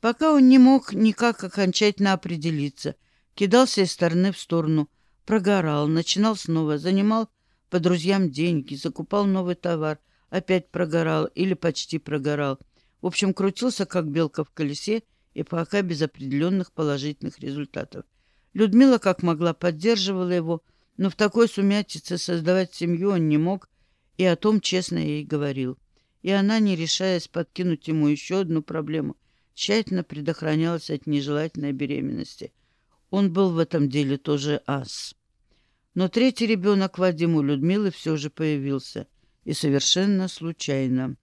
Пока он не мог никак окончательно определиться, кидался из стороны в сторону, прогорал, начинал снова, занимал по друзьям деньги, закупал новый товар, опять прогорал или почти прогорал. В общем, крутился, как белка в колесе, и пока без определенных положительных результатов. Людмила, как могла, поддерживала его, но в такой сумятице создавать семью он не мог, и о том честно ей говорил. И она, не решаясь подкинуть ему еще одну проблему, тщательно предохранялась от нежелательной беременности. Он был в этом деле тоже ас. Но третий ребенок Вадиму Людмилы все же появился, и совершенно случайно.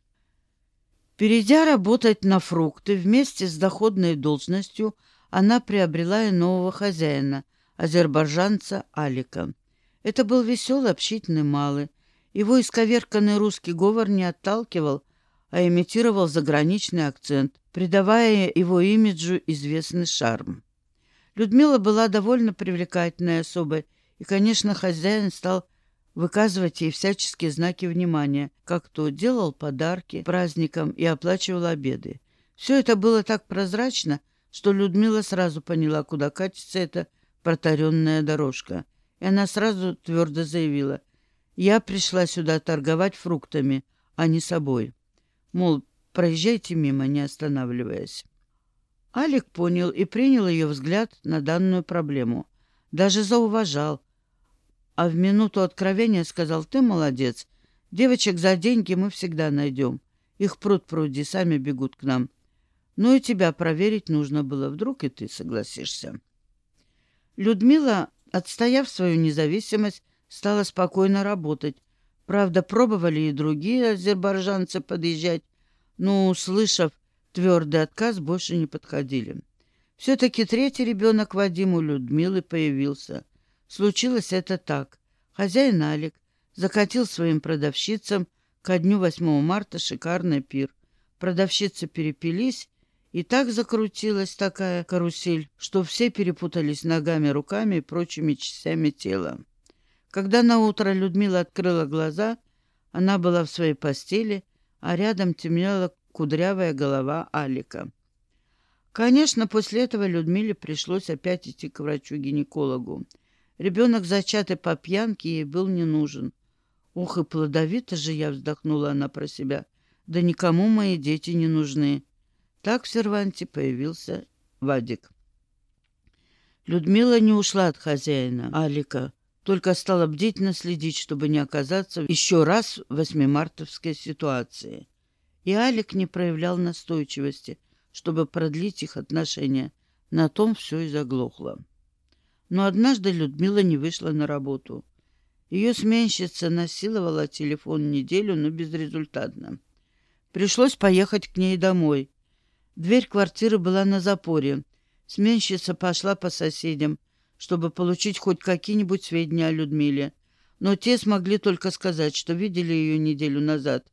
Перейдя работать на фрукты вместе с доходной должностью, она приобрела и нового хозяина, азербайджанца Алика. Это был веселый, общительный малый. Его исковерканный русский говор не отталкивал, а имитировал заграничный акцент, придавая его имиджу известный шарм. Людмила была довольно привлекательной особой, и, конечно, хозяин стал выказывать ей всяческие знаки внимания, как то делал подарки праздникам и оплачивал обеды. Все это было так прозрачно, что Людмила сразу поняла, куда катится эта протаренная дорожка. И она сразу твердо заявила, «Я пришла сюда торговать фруктами, а не собой». Мол, проезжайте мимо, не останавливаясь. Алик понял и принял ее взгляд на данную проблему. Даже зауважал, а в минуту откровения сказал, ты молодец. Девочек за деньги мы всегда найдем. Их пруд пруди, сами бегут к нам. Ну и тебя проверить нужно было. Вдруг и ты согласишься. Людмила, отстояв свою независимость, стала спокойно работать. Правда, пробовали и другие азербайджанцы подъезжать, но, услышав твердый отказ, больше не подходили. Все-таки третий ребенок Вадиму Людмилы появился — Случилось это так. Хозяин Алик закатил своим продавщицам ко дню 8 марта шикарный пир. Продавщицы перепились, и так закрутилась такая карусель, что все перепутались ногами, руками и прочими частями тела. Когда на утро Людмила открыла глаза, она была в своей постели, а рядом темнела кудрявая голова Алика. Конечно, после этого Людмиле пришлось опять идти к врачу-гинекологу. Ребенок, зачатый по пьянке, ей был не нужен. Ух, и плодовито же я вздохнула она про себя. Да никому мои дети не нужны. Так в серванте появился Вадик. Людмила не ушла от хозяина, Алика, только стала бдительно следить, чтобы не оказаться еще раз в восьмимартовской ситуации. И Алик не проявлял настойчивости, чтобы продлить их отношения. На том все и заглохло. Но однажды Людмила не вышла на работу. Ее сменщица насиловала телефон неделю, но безрезультатно. Пришлось поехать к ней домой. Дверь квартиры была на запоре. Сменщица пошла по соседям, чтобы получить хоть какие-нибудь сведения о Людмиле. Но те смогли только сказать, что видели ее неделю назад.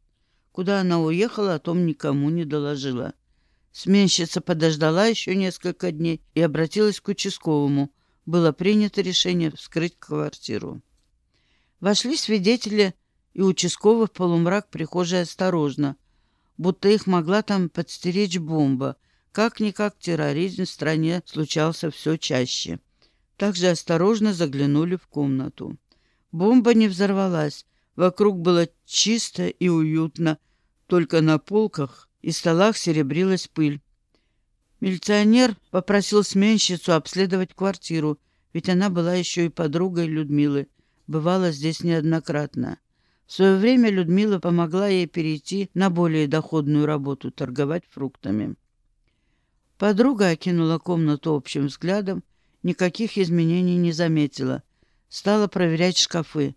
Куда она уехала, о том никому не доложила. Сменщица подождала еще несколько дней и обратилась к участковому – было принято решение вскрыть квартиру. Вошли свидетели и участковый в полумрак прихожей осторожно, будто их могла там подстеречь бомба. Как-никак терроризм в стране случался все чаще. Также осторожно заглянули в комнату. Бомба не взорвалась. Вокруг было чисто и уютно. Только на полках и столах серебрилась пыль. Милиционер попросил сменщицу обследовать квартиру, ведь она была еще и подругой Людмилы, бывала здесь неоднократно. В свое время Людмила помогла ей перейти на более доходную работу – торговать фруктами. Подруга окинула комнату общим взглядом, никаких изменений не заметила. Стала проверять шкафы.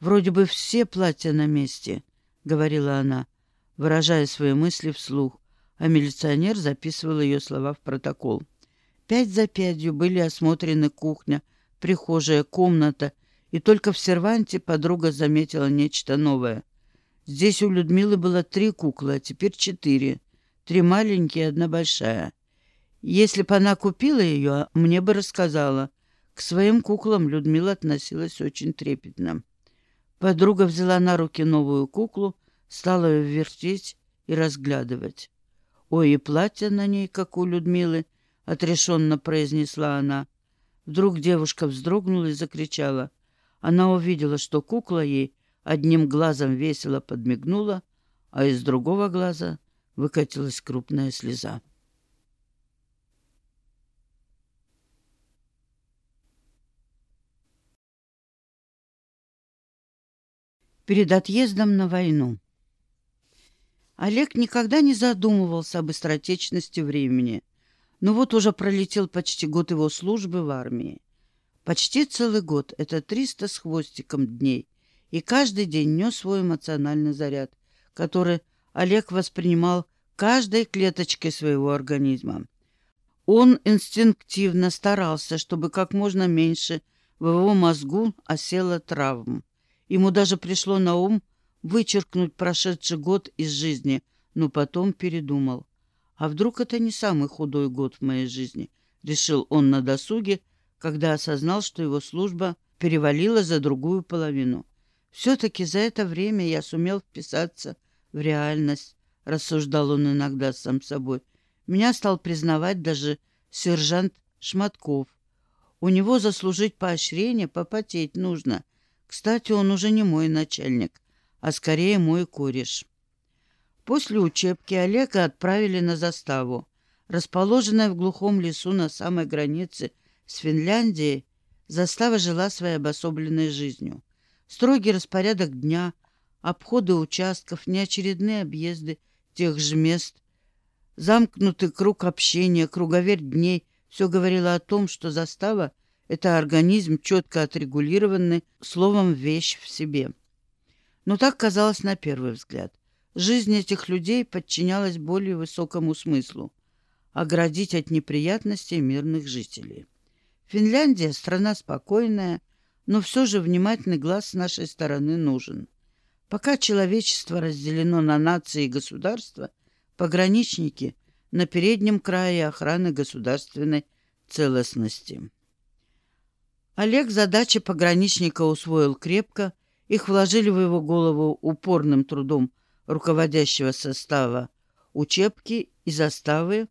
«Вроде бы все платья на месте», — говорила она, выражая свои мысли вслух а милиционер записывал ее слова в протокол. Пять за пятью были осмотрены кухня, прихожая, комната, и только в серванте подруга заметила нечто новое. Здесь у Людмилы было три куклы, а теперь четыре. Три маленькие и одна большая. Если бы она купила ее, мне бы рассказала. К своим куклам Людмила относилась очень трепетно. Подруга взяла на руки новую куклу, стала ее вертеть и разглядывать. «Ой, и платье на ней, как у Людмилы», — отрешенно произнесла она. Вдруг девушка вздрогнула и закричала. Она увидела, что кукла ей одним глазом весело подмигнула, а из другого глаза выкатилась крупная слеза. Перед отъездом на войну Олег никогда не задумывался об быстротечности времени. Но вот уже пролетел почти год его службы в армии. Почти целый год — это триста с хвостиком дней. И каждый день нес свой эмоциональный заряд, который Олег воспринимал каждой клеточкой своего организма. Он инстинктивно старался, чтобы как можно меньше в его мозгу осело травм. Ему даже пришло на ум вычеркнуть прошедший год из жизни, но потом передумал. А вдруг это не самый худой год в моей жизни, решил он на досуге, когда осознал, что его служба перевалила за другую половину. Все-таки за это время я сумел вписаться в реальность, рассуждал он иногда сам собой. Меня стал признавать даже сержант Шматков. У него заслужить поощрение попотеть нужно — кстати, он уже не мой начальник, а скорее мой кореш. После учебки Олега отправили на заставу. Расположенная в глухом лесу на самой границе с Финляндией, застава жила своей обособленной жизнью. Строгий распорядок дня, обходы участков, неочередные объезды тех же мест, замкнутый круг общения, круговерь дней — все говорило о том, что застава это организм, четко отрегулированный, словом, вещь в себе. Но так казалось на первый взгляд. Жизнь этих людей подчинялась более высокому смыслу — оградить от неприятностей мирных жителей. Финляндия — страна спокойная, но все же внимательный глаз с нашей стороны нужен. Пока человечество разделено на нации и государства, пограничники на переднем крае охраны государственной целостности. Олег задачи пограничника усвоил крепко, их вложили в его голову упорным трудом руководящего состава учебки и заставы,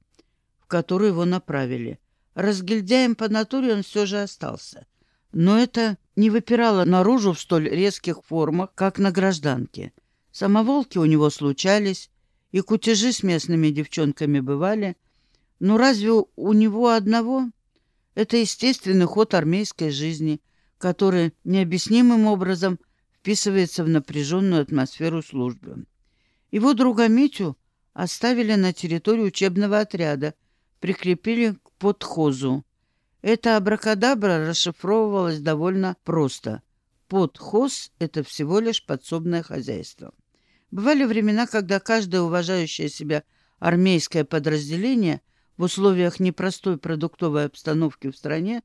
в которую его направили. Разгильдяем по натуре он все же остался. Но это не выпирало наружу в столь резких формах, как на гражданке. Самоволки у него случались, и кутежи с местными девчонками бывали. Но разве у него одного это естественный ход армейской жизни, который необъяснимым образом вписывается в напряженную атмосферу службы. Его друга Митю оставили на территории учебного отряда, прикрепили к подхозу. Эта абракадабра расшифровывалась довольно просто. Подхоз — это всего лишь подсобное хозяйство. Бывали времена, когда каждое уважающее себя армейское подразделение в условиях непростой продуктовой обстановки в стране,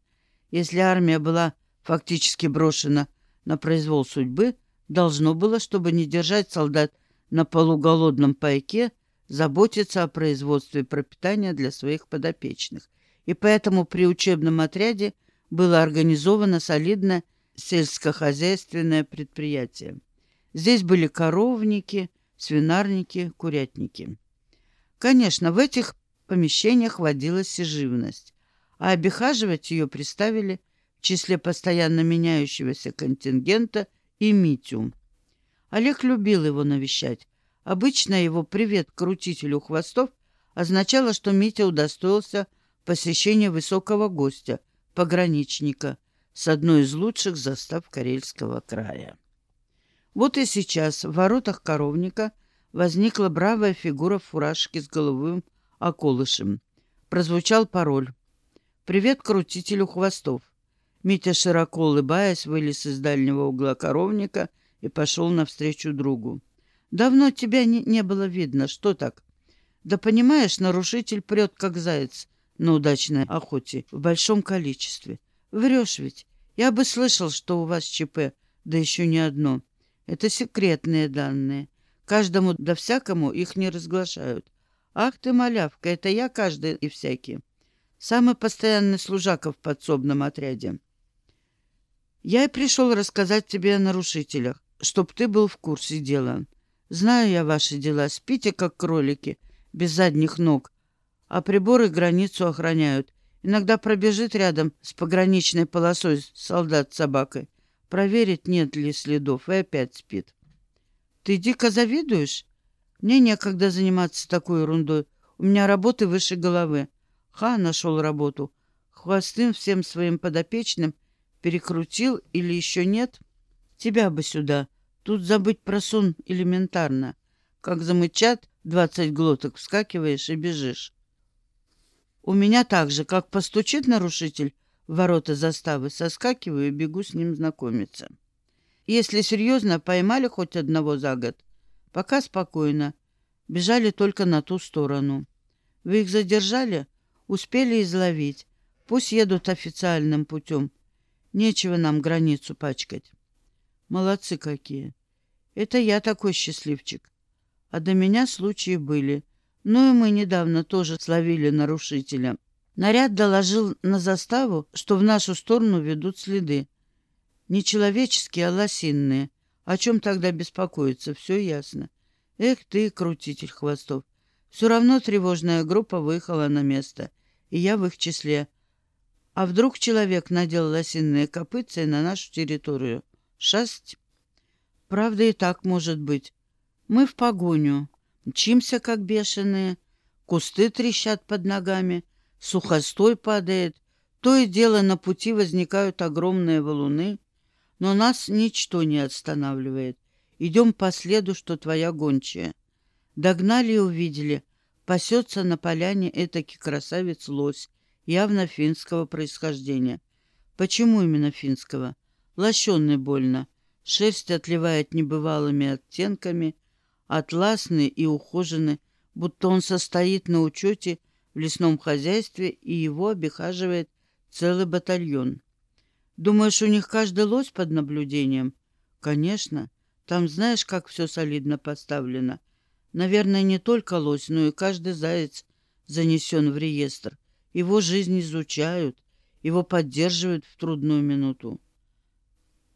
если армия была фактически брошена на произвол судьбы, должно было, чтобы не держать солдат на полуголодном пайке, заботиться о производстве пропитания для своих подопечных. И поэтому при учебном отряде было организовано солидное сельскохозяйственное предприятие. Здесь были коровники, свинарники, курятники. Конечно, в этих помещениях водилась и живность, а обихаживать ее приставили в числе постоянно меняющегося контингента и Митю. Олег любил его навещать. Обычно его «привет крутителю хвостов» означало, что Митя удостоился посещения высокого гостя, пограничника, с одной из лучших застав Карельского края. Вот и сейчас в воротах коровника возникла бравая фигура в фуражке с головым околышем. Прозвучал пароль. «Привет крутителю хвостов». Митя, широко улыбаясь, вылез из дальнего угла коровника и пошел навстречу другу. «Давно тебя не, не было видно. Что так?» «Да понимаешь, нарушитель прет, как заяц на удачной охоте в большом количестве. Врешь ведь. Я бы слышал, что у вас ЧП, да еще не одно. Это секретные данные. Каждому да всякому их не разглашают. Ах ты, малявка, это я каждый и всякий. Самый постоянный служака в подсобном отряде. Я и пришел рассказать тебе о нарушителях, чтоб ты был в курсе дела. Знаю я ваши дела, спите, как кролики, без задних ног, а приборы границу охраняют. Иногда пробежит рядом с пограничной полосой солдат с собакой. Проверить, нет ли следов, и опять спит. Ты дико завидуешь? Мне некогда заниматься такой ерундой. У меня работы выше головы. Ха нашел работу. Хвостым всем своим подопечным перекрутил или еще нет? Тебя бы сюда. Тут забыть про сон элементарно. Как замычат, двадцать глоток вскакиваешь и бежишь. У меня так же, как постучит нарушитель в ворота заставы, соскакиваю и бегу с ним знакомиться. Если серьезно, поймали хоть одного за год. Пока спокойно. Бежали только на ту сторону. Вы их задержали? Успели изловить. Пусть едут официальным путем. Нечего нам границу пачкать. Молодцы какие. Это я такой счастливчик. А до меня случаи были. Ну и мы недавно тоже словили нарушителя. Наряд доложил на заставу, что в нашу сторону ведут следы. Не человеческие, а лосинные. О чем тогда беспокоиться, все ясно. Эх ты, крутитель хвостов. Все равно тревожная группа выехала на место, и я в их числе. А вдруг человек надел лосиные копытцы на нашу территорию? Шасть? Правда, и так может быть. Мы в погоню. Мчимся, как бешеные. Кусты трещат под ногами. Сухостой падает. То и дело на пути возникают огромные валуны. Но нас ничто не останавливает. Идем по следу, что твоя гончая. Догнали и увидели. Пасется на поляне этакий красавец-лось, явно финского происхождения. Почему именно финского? Лощенный больно. Шерсть отливает небывалыми оттенками, атласный и ухоженный, будто он состоит на учете в лесном хозяйстве и его обихаживает целый батальон. Думаешь, у них каждый лось под наблюдением? Конечно. Там знаешь, как все солидно поставлено. Наверное, не только лось, но и каждый заяц занесен в реестр. Его жизнь изучают, его поддерживают в трудную минуту.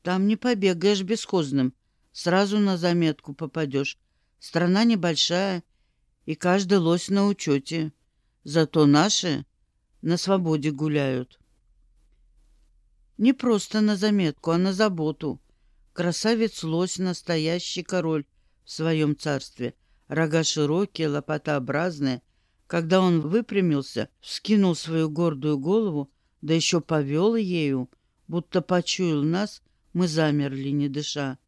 Там не побегаешь бесхозным, сразу на заметку попадешь. Страна небольшая, и каждый лось на учете. Зато наши на свободе гуляют. Не просто на заметку, а на заботу. Красавец-лось — настоящий король в своем царстве. Рога широкие, лопатообразные. Когда он выпрямился, вскинул свою гордую голову, да еще повел ею, будто почуял нас мы замерли, не дыша.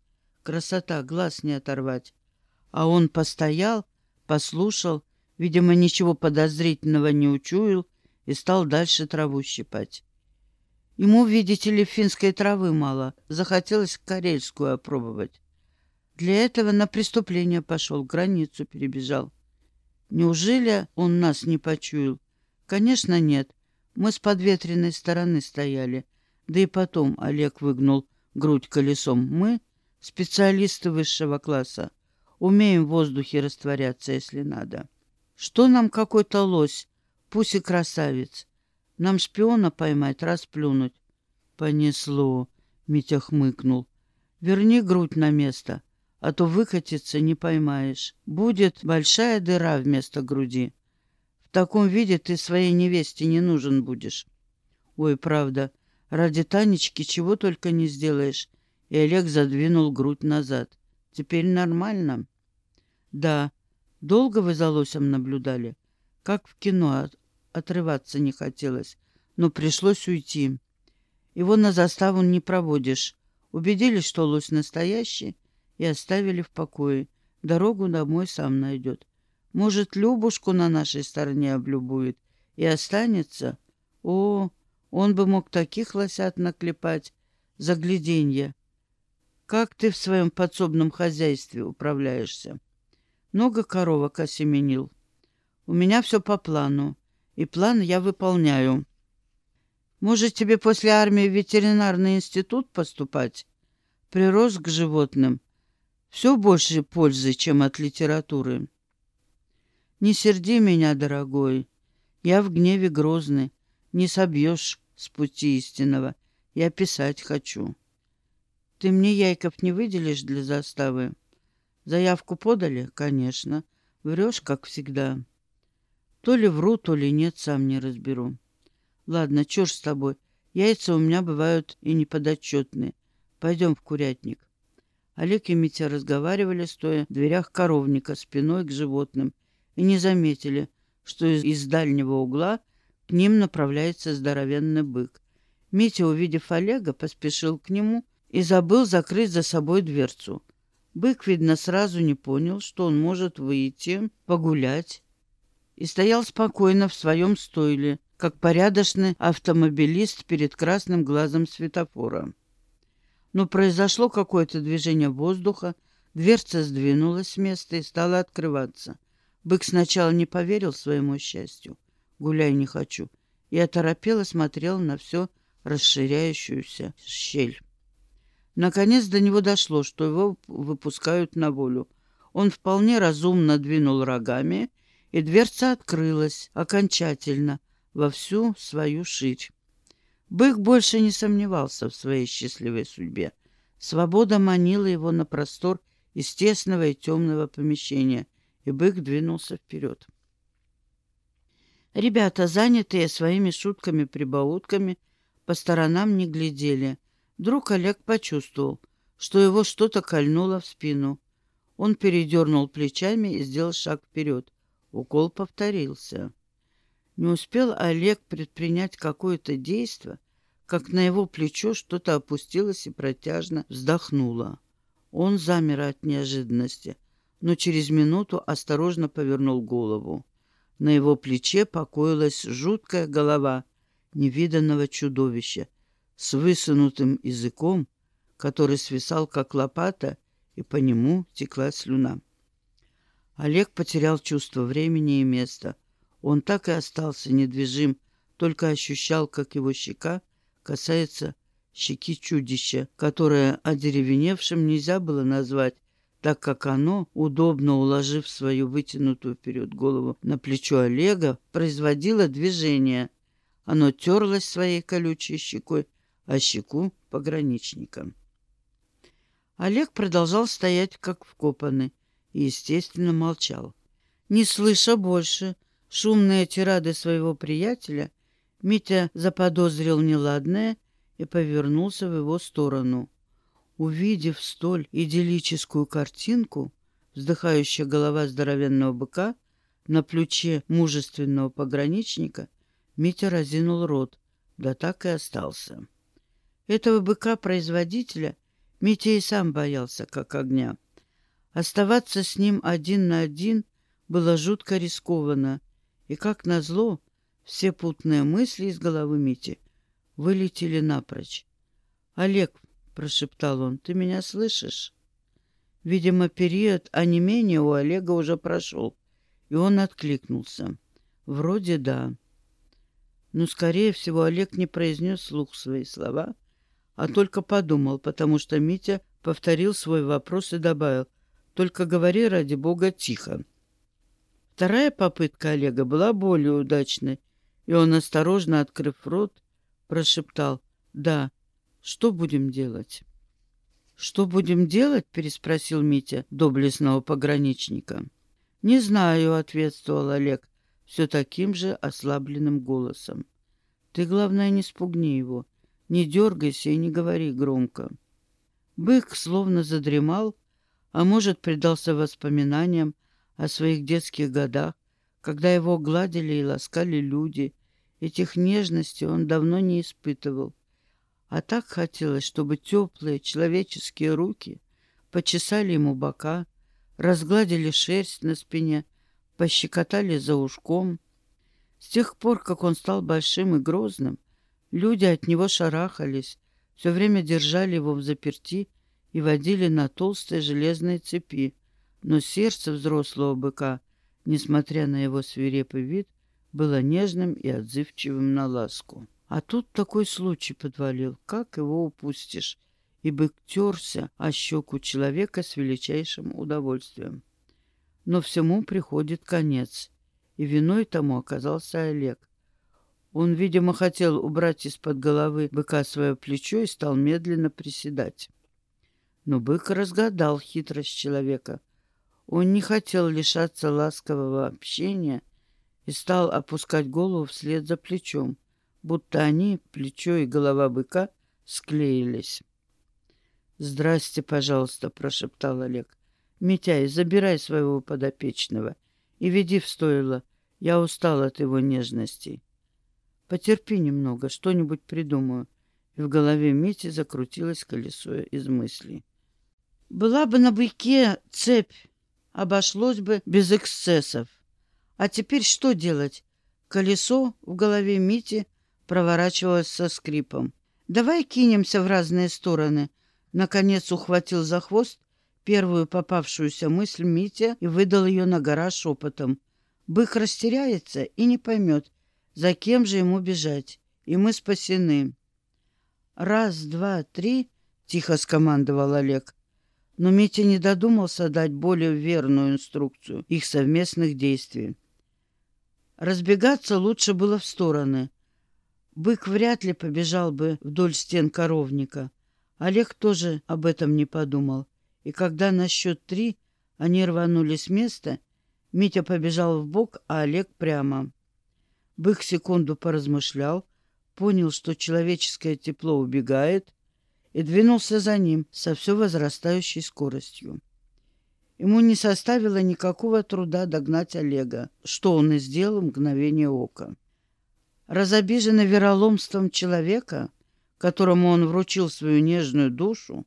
Красота, глаз не оторвать. А он постоял, послушал, видимо, ничего подозрительного не учуял и стал дальше траву щипать. Ему, видите ли, финской травы мало. Захотелось карельскую опробовать. Для этого на преступление пошел, границу перебежал. Неужели он нас не почуял? Конечно, нет. Мы с подветренной стороны стояли. Да и потом Олег выгнул грудь колесом. Мы, специалисты высшего класса, умеем в воздухе растворяться, если надо. Что нам какой-то лось, пусть и красавец? Нам шпиона поймать, расплюнуть. Понесло, Митя хмыкнул. Верни грудь на место, а то выкатиться не поймаешь. Будет большая дыра вместо груди. В таком виде ты своей невесте не нужен будешь. Ой, правда, Ради Танечки чего только не сделаешь. И Олег задвинул грудь назад. Теперь нормально? Да. Долго вы за лосем наблюдали? Как в кино, от... отрываться не хотелось. Но пришлось уйти. Его на заставу не проводишь. Убедились, что лось настоящий, и оставили в покое. Дорогу домой сам найдет. Может, Любушку на нашей стороне облюбует и останется? О, он бы мог таких лосят наклепать. Загляденье. Как ты в своем подсобном хозяйстве управляешься? Много коровок осеменил. У меня все по плану, и план я выполняю. Может, тебе после армии в ветеринарный институт поступать? Прирос к животным. Все больше пользы, чем от литературы. Не серди меня, дорогой. Я в гневе грозный. Не собьешь с пути истинного. Я писать хочу. Ты мне, Яйков, не выделишь для заставы? Заявку подали? Конечно. Врешь, как всегда. То ли вру, то ли нет, сам не разберу. Ладно, чушь с тобой. Яйца у меня бывают и неподотчетные. Пойдем в курятник. Олег и Митя разговаривали, стоя в дверях коровника, спиной к животным, и не заметили, что из, из дальнего угла к ним направляется здоровенный бык. Митя, увидев Олега, поспешил к нему и забыл закрыть за собой дверцу. Бык, видно, сразу не понял, что он может выйти, погулять, и стоял спокойно в своем стойле, как порядочный автомобилист перед красным глазом светофора. Но произошло какое-то движение воздуха, дверца сдвинулась с места и стала открываться. Бык сначала не поверил своему счастью. «Гуляй не хочу», и оторопело смотрел на все расширяющуюся щель. Наконец до него дошло, что его выпускают на волю. Он вполне разумно двинул рогами, и дверца открылась окончательно во всю свою ширь. Бык больше не сомневался в своей счастливой судьбе. Свобода манила его на простор из тесного и темного помещения, и бык двинулся вперед. Ребята, занятые своими шутками-прибаутками, по сторонам не глядели. Вдруг Олег почувствовал, что его что-то кольнуло в спину. Он передернул плечами и сделал шаг вперед. Укол повторился. Не успел Олег предпринять какое-то действие, как на его плечо что-то опустилось и протяжно вздохнуло. Он замер от неожиданности, но через минуту осторожно повернул голову. На его плече покоилась жуткая голова невиданного чудовища с высунутым языком, который свисал как лопата, и по нему текла слюна. Олег потерял чувство времени и места — он так и остался недвижим, только ощущал, как его щека касается щеки чудища, которое одеревеневшим нельзя было назвать, так как оно, удобно уложив свою вытянутую вперед голову на плечо Олега, производило движение. Оно терлось своей колючей щекой, а щеку пограничника. Олег продолжал стоять, как вкопанный, и, естественно, молчал. Не слыша больше, шумные тирады своего приятеля, Митя заподозрил неладное и повернулся в его сторону. Увидев столь идиллическую картинку, вздыхающая голова здоровенного быка на плече мужественного пограничника, Митя разинул рот, да так и остался. Этого быка-производителя Митя и сам боялся, как огня. Оставаться с ним один на один было жутко рискованно, и, как назло, все путные мысли из головы Мити вылетели напрочь. «Олег», — прошептал он, — «ты меня слышишь?» Видимо, период онемения у Олега уже прошел, и он откликнулся. «Вроде да». Но, скорее всего, Олег не произнес слух свои слова, а только подумал, потому что Митя повторил свой вопрос и добавил «Только говори, ради бога, тихо». Вторая попытка Олега была более удачной, и он, осторожно открыв рот, прошептал «Да, что будем делать?» «Что будем делать?» — переспросил Митя доблестного пограничника. «Не знаю», — ответствовал Олег все таким же ослабленным голосом. «Ты, главное, не спугни его, не дергайся и не говори громко». Бык словно задремал, а может, предался воспоминаниям о своих детских годах, когда его гладили и ласкали люди. Этих нежностей он давно не испытывал. А так хотелось, чтобы теплые человеческие руки почесали ему бока, разгладили шерсть на спине, пощекотали за ушком. С тех пор, как он стал большим и грозным, люди от него шарахались, все время держали его в заперти и водили на толстой железной цепи, но сердце взрослого быка, несмотря на его свирепый вид, было нежным и отзывчивым на ласку. А тут такой случай подвалил, как его упустишь? и бык терся о щеку человека с величайшим удовольствием. Но всему приходит конец, и виной тому оказался Олег. Он, видимо, хотел убрать из-под головы быка свое плечо и стал медленно приседать. Но бык разгадал хитрость человека. Он не хотел лишаться ласкового общения и стал опускать голову вслед за плечом, будто они, плечо и голова быка, склеились. «Здрасте, пожалуйста», — прошептал Олег. «Митяй, забирай своего подопечного и веди в стойло. Я устал от его нежностей». «Потерпи немного, что-нибудь придумаю». И в голове Мити закрутилось колесо из мыслей. «Была бы на быке цепь, обошлось бы без эксцессов. А теперь что делать?» Колесо в голове Мити проворачивалось со скрипом. «Давай кинемся в разные стороны», Наконец ухватил за хвост первую попавшуюся мысль Митя и выдал ее на гора шепотом. Бык растеряется и не поймет, за кем же ему бежать, и мы спасены. «Раз, два, три», — тихо скомандовал Олег. Но Митя не додумался дать более верную инструкцию их совместных действий. Разбегаться лучше было в стороны. Бык вряд ли побежал бы вдоль стен коровника. Олег тоже об этом не подумал. И когда на счет три они рванули с места, Митя побежал в бок, а Олег прямо. Бык секунду поразмышлял, понял, что человеческое тепло убегает, и двинулся за ним со все возрастающей скоростью. Ему не составило никакого труда догнать Олега, что он и сделал мгновение ока. Разобиженный вероломством человека, которому он вручил свою нежную душу,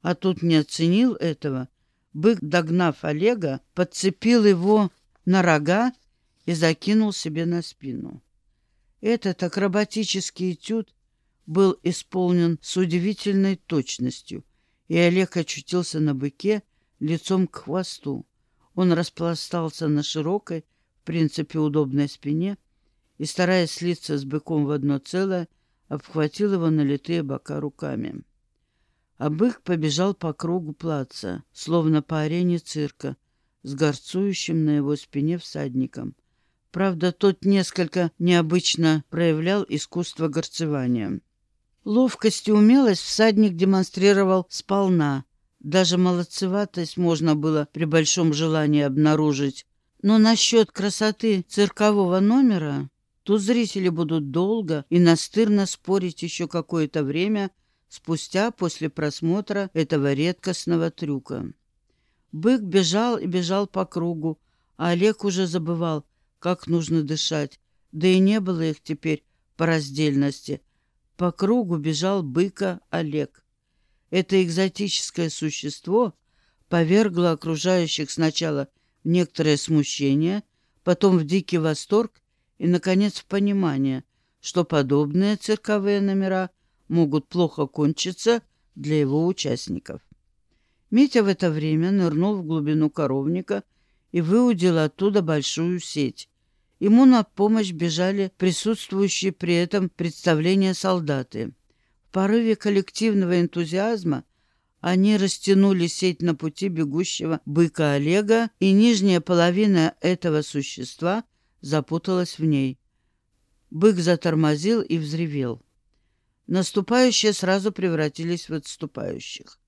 а тут не оценил этого, бык, догнав Олега, подцепил его на рога и закинул себе на спину. Этот акробатический этюд был исполнен с удивительной точностью, и Олег очутился на быке лицом к хвосту. Он распластался на широкой, в принципе, удобной спине и, стараясь слиться с быком в одно целое, обхватил его налитые бока руками. А бык побежал по кругу плаца, словно по арене цирка, с горцующим на его спине всадником. Правда, тот несколько необычно проявлял искусство горцевания. Ловкость и умелость всадник демонстрировал сполна. Даже молодцеватость можно было при большом желании обнаружить. Но насчет красоты циркового номера Тут зрители будут долго и настырно спорить еще какое-то время спустя после просмотра этого редкостного трюка. Бык бежал и бежал по кругу, а Олег уже забывал, как нужно дышать, да и не было их теперь по раздельности. По кругу бежал быка Олег. Это экзотическое существо повергло окружающих сначала в некоторое смущение, потом в дикий восторг и, наконец, в понимание, что подобные цирковые номера могут плохо кончиться для его участников. Митя в это время нырнул в глубину коровника и выудил оттуда большую сеть. Ему на помощь бежали присутствующие при этом представления солдаты. В порыве коллективного энтузиазма они растянули сеть на пути бегущего быка Олега, и нижняя половина этого существа запуталась в ней. Бык затормозил и взревел. Наступающие сразу превратились в отступающих.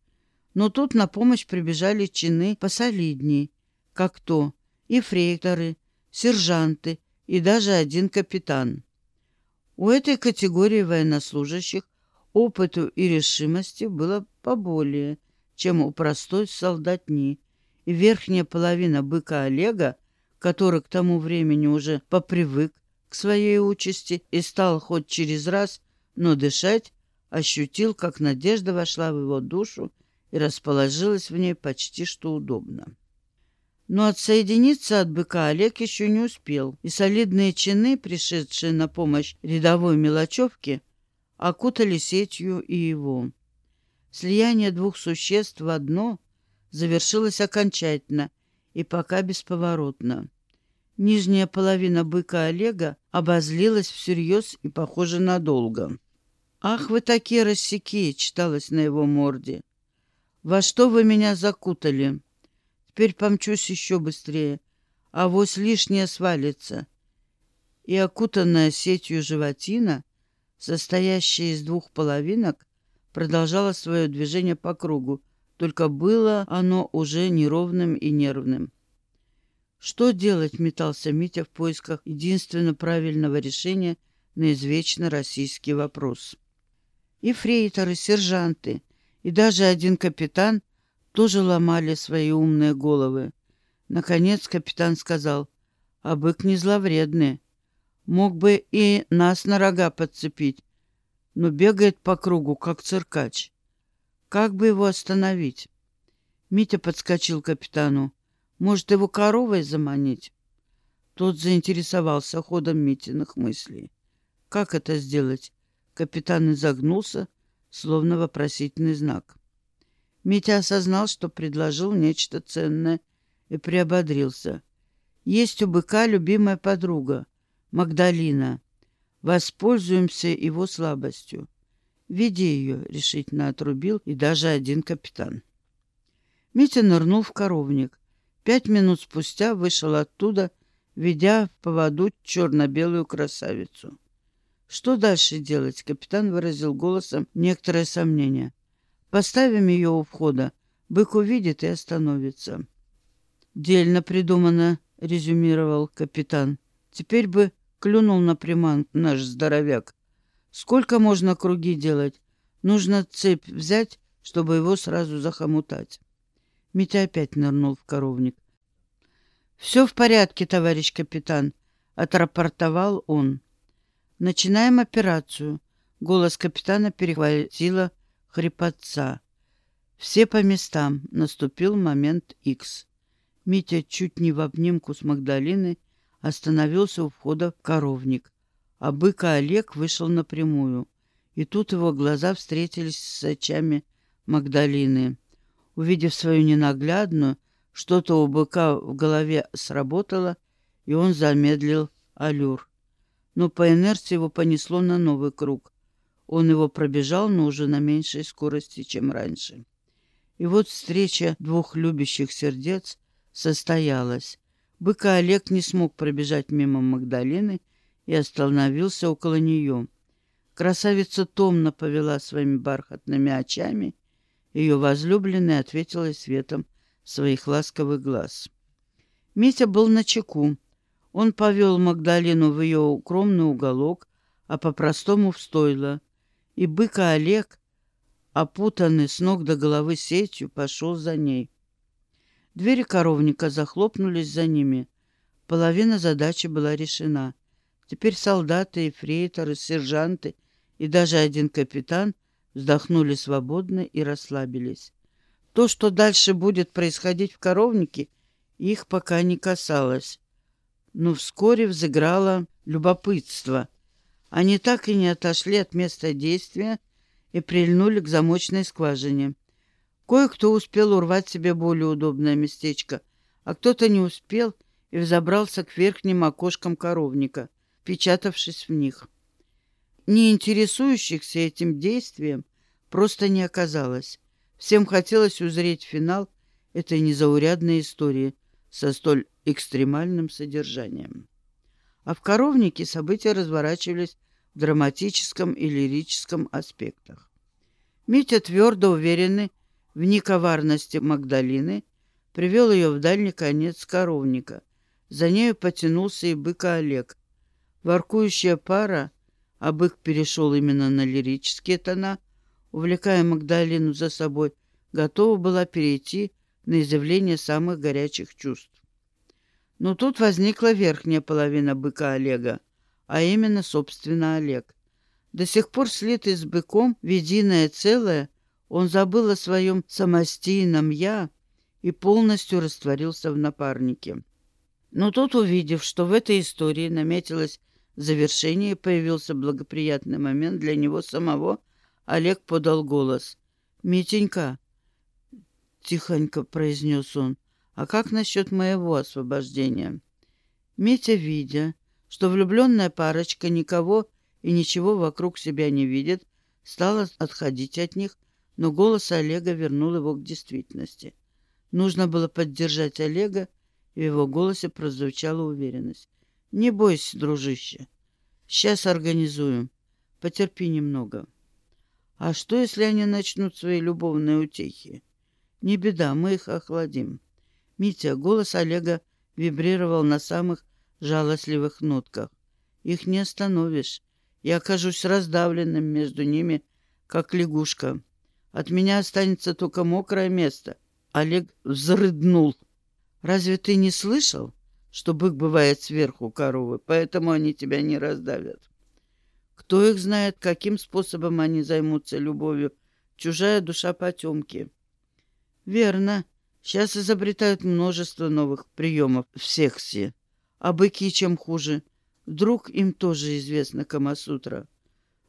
Но тут на помощь прибежали чины посолидней, как то и фрейторы, сержанты и даже один капитан. У этой категории военнослужащих опыту и решимости было поболее, чем у простой солдатни, и верхняя половина быка Олега который к тому времени уже попривык к своей участи и стал хоть через раз, но дышать, ощутил, как надежда вошла в его душу и расположилась в ней почти что удобно. Но отсоединиться от быка Олег еще не успел, и солидные чины, пришедшие на помощь рядовой мелочевке, окутали сетью и его. Слияние двух существ в одно завершилось окончательно — и пока бесповоротно. Нижняя половина быка Олега обозлилась всерьез и, похоже, надолго. «Ах, вы такие рассеки!» — читалось на его морде. «Во что вы меня закутали? Теперь помчусь еще быстрее, а вось лишнее свалится». И окутанная сетью животина, состоящая из двух половинок, продолжала свое движение по кругу, только было оно уже неровным и нервным. Что делать, метался Митя в поисках единственно правильного решения на извечно российский вопрос. И фрейторы, сержанты, и даже один капитан тоже ломали свои умные головы. Наконец капитан сказал, а бык не зловредный. Мог бы и нас на рога подцепить, но бегает по кругу, как циркач. Как бы его остановить? Митя подскочил к капитану. Может, его коровой заманить? Тот заинтересовался ходом Митиных мыслей. Как это сделать? Капитан изогнулся, словно вопросительный знак. Митя осознал, что предложил нечто ценное, и приободрился. Есть у быка любимая подруга, Магдалина. Воспользуемся его слабостью. Веди ее, — решительно отрубил и даже один капитан. Митя нырнул в коровник. Пять минут спустя вышел оттуда, ведя в поводу черно-белую красавицу. Что дальше делать? Капитан выразил голосом некоторое сомнение. Поставим ее у входа. Бык увидит и остановится. Дельно придумано, резюмировал капитан. Теперь бы клюнул на приманку наш здоровяк. Сколько можно круги делать? Нужно цепь взять, чтобы его сразу захомутать. Митя опять нырнул в коровник. «Все в порядке, товарищ капитан», — отрапортовал он. Начинаем операцию. Голос капитана перехватила хрипотца. Все по местам. Наступил момент Икс. Митя чуть не в обнимку с Магдалиной остановился у входа в коровник, а быка Олег вышел напрямую. И тут его глаза встретились с очами Магдалины. Увидев свою ненаглядную, что-то у быка в голове сработало, и он замедлил аллюр но по инерции его понесло на новый круг. Он его пробежал, но уже на меньшей скорости, чем раньше. И вот встреча двух любящих сердец состоялась. Быка Олег не смог пробежать мимо Магдалины и остановился около нее. Красавица томно повела своими бархатными очами. Ее возлюбленный ответила светом своих ласковых глаз. Митя был на чеку. Он повел Магдалину в ее укромный уголок, а по-простому в стойло. И быка Олег, опутанный с ног до головы сетью, пошел за ней. Двери коровника захлопнулись за ними. Половина задачи была решена. Теперь солдаты, эфрейторы, сержанты и даже один капитан вздохнули свободно и расслабились. То, что дальше будет происходить в коровнике, их пока не касалось но вскоре взыграло любопытство. Они так и не отошли от места действия и прильнули к замочной скважине. Кое-кто успел урвать себе более удобное местечко, а кто-то не успел и взобрался к верхним окошкам коровника, печатавшись в них. Не интересующихся этим действием просто не оказалось. Всем хотелось узреть финал этой незаурядной истории со столь экстремальным содержанием. А в коровнике события разворачивались в драматическом и лирическом аспектах. Митя, твердо уверенный в нековарности Магдалины, привел ее в дальний конец коровника. За нею потянулся и быка Олег. Воркующая пара, а бык перешел именно на лирические тона, увлекая Магдалину за собой, готова была перейти на изъявление самых горячих чувств. Но тут возникла верхняя половина быка Олега, а именно, собственно, Олег. До сих пор слитый с быком в единое целое, он забыл о своем самостийном «я» и полностью растворился в напарнике. Но тут, увидев, что в этой истории наметилось завершение, появился благоприятный момент для него самого, Олег подал голос. «Митенька!» — тихонько произнес он. А как насчет моего освобождения? Митя, видя, что влюбленная парочка никого и ничего вокруг себя не видит, стал отходить от них, но голос Олега вернул его к действительности. Нужно было поддержать Олега, и в его голосе прозвучала уверенность. «Не бойся, дружище. Сейчас организуем. Потерпи немного». «А что, если они начнут свои любовные утехи?» «Не беда, мы их охладим». Митя, голос Олега вибрировал на самых жалостливых нотках. «Их не остановишь. Я окажусь раздавленным между ними, как лягушка. От меня останется только мокрое место». Олег взрыднул. «Разве ты не слышал, что бык бывает сверху коровы, поэтому они тебя не раздавят?» Кто их знает, каким способом они займутся любовью? Чужая душа потемки. Верно. Сейчас изобретают множество новых приемов в сексе. А быки чем хуже? Вдруг им тоже известно Камасутра.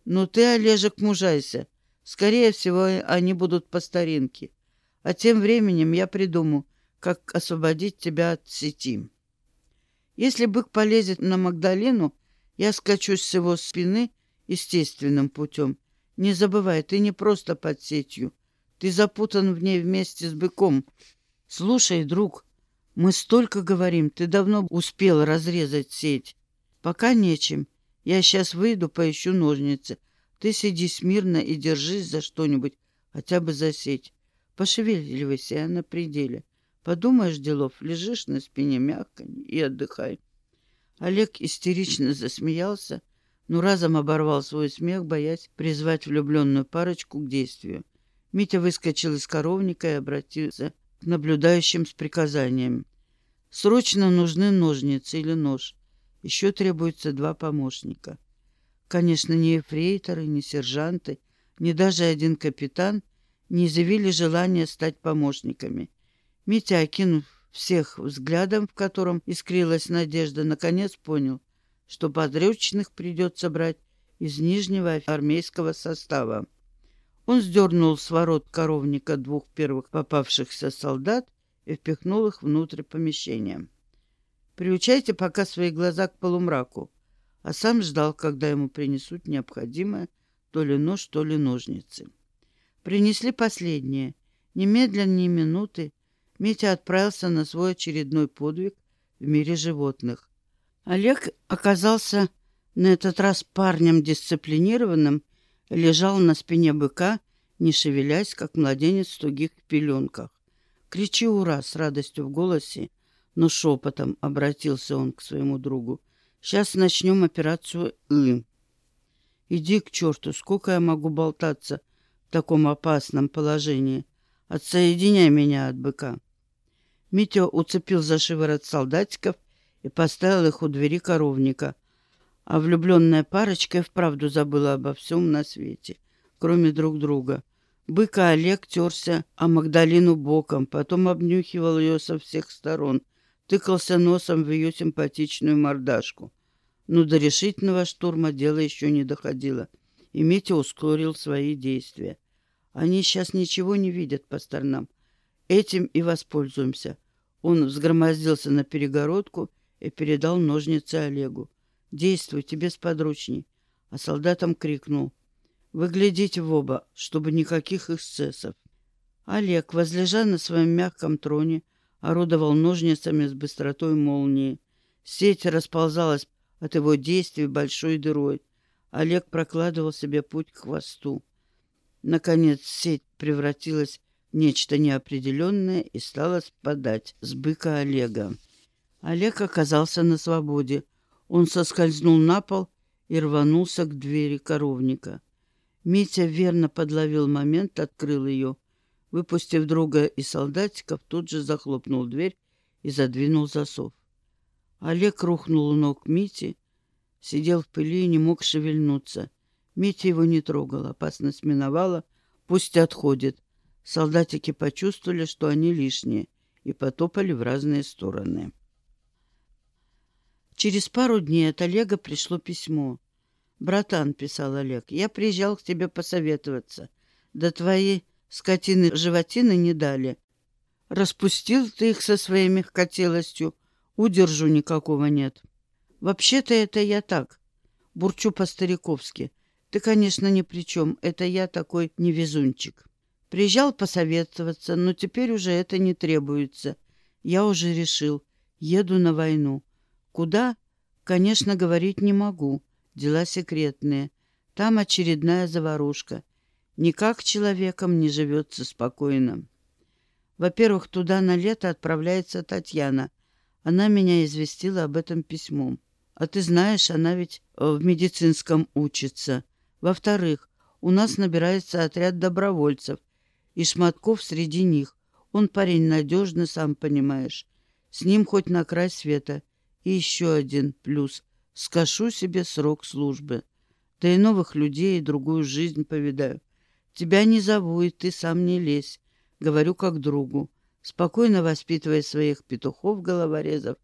Но ты, Олежек, мужайся. Скорее всего, они будут по старинке. А тем временем я придумаю, как освободить тебя от сети. Если бык полезет на Магдалину, я скачусь с его спины естественным путем. Не забывай, ты не просто под сетью. Ты запутан в ней вместе с быком. Слушай, друг, мы столько говорим, ты давно успел разрезать сеть. Пока нечем. Я сейчас выйду, поищу ножницы. Ты сиди смирно и держись за что-нибудь, хотя бы за сеть. Пошевеливайся, я на пределе. Подумаешь, делов, лежишь на спине мягко и отдыхай. Олег истерично засмеялся, но разом оборвал свой смех, боясь призвать влюбленную парочку к действию. Митя выскочил из коровника и обратился наблюдающим с приказанием. «Срочно нужны ножницы или нож. Еще требуется два помощника. Конечно, ни эфрейторы, ни сержанты, ни даже один капитан не изъявили желания стать помощниками. Митя, окинув всех взглядом, в котором искрилась надежда, наконец понял — что подручных придется брать из нижнего армейского состава. Он сдернул с ворот коровника двух первых попавшихся солдат и впихнул их внутрь помещения. «Приучайте пока свои глаза к полумраку», а сам ждал, когда ему принесут необходимое то ли нож, то ли ножницы. Принесли последнее. Немедленно ни минуты Митя отправился на свой очередной подвиг в мире животных. Олег оказался на этот раз парнем дисциплинированным, лежал на спине быка, не шевелясь, как младенец в тугих пеленках. «Кричи ура!» с радостью в голосе, но шепотом обратился он к своему другу. «Сейчас начнем операцию «И». Иди к черту, сколько я могу болтаться в таком опасном положении? Отсоединяй меня от быка». Митя уцепил за шиворот солдатиков и поставил их у двери коровника. А влюбленная парочка вправду забыла обо всем на свете, кроме друг друга. Быка Олег терся о Магдалину боком, потом обнюхивал ее со всех сторон, тыкался носом в ее симпатичную мордашку. Но до решительного штурма дело еще не доходило, и Митя ускорил свои действия. Они сейчас ничего не видят по сторонам. Этим и воспользуемся. Он взгромоздился на перегородку и передал ножницы Олегу. «Действуйте без подручней!» А солдатам крикнул. «Вы глядите в оба, чтобы никаких эксцессов!» Олег, возлежа на своем мягком троне, орудовал ножницами с быстротой молнии. Сеть расползалась от его действий большой дырой. Олег прокладывал себе путь к хвосту. Наконец сеть превратилась в нечто неопределенное и стала спадать с быка Олега. Олег оказался на свободе. Он соскользнул на пол и рванулся к двери коровника. Митя верно подловил момент, открыл ее. Выпустив друга и солдатиков, тут же захлопнул дверь и задвинул засов. Олег рухнул у ног Мити, сидел в пыли и не мог шевельнуться. Митя его не трогал, опасность миновала, пусть отходит. Солдатики почувствовали, что они лишние, и потопали в разные стороны. Через пару дней от Олега пришло письмо. «Братан», — писал Олег, — «я приезжал к тебе посоветоваться. Да твои скотины-животины не дали. Распустил ты их со своей мягкотелостью, удержу никакого нет. Вообще-то это я так, бурчу по-стариковски. Ты, конечно, ни при чем. Это я такой невезунчик. Приезжал посоветоваться, но теперь уже это не требуется. Я уже решил. Еду на войну. Куда? Конечно, говорить не могу. Дела секретные. Там очередная заварушка. Никак человеком не живется спокойно. Во-первых, туда на лето отправляется Татьяна. Она меня известила об этом письмом. А ты знаешь, она ведь э, в медицинском учится. Во-вторых, у нас набирается отряд добровольцев, и Шматков среди них. Он парень надежный, сам понимаешь. С ним хоть на край света. И еще один плюс. Скажу себе срок службы. Да и новых людей, и другую жизнь повидаю. Тебя не зову, и ты сам не лезь. Говорю как другу. Спокойно воспитывай своих петухов-головорезов,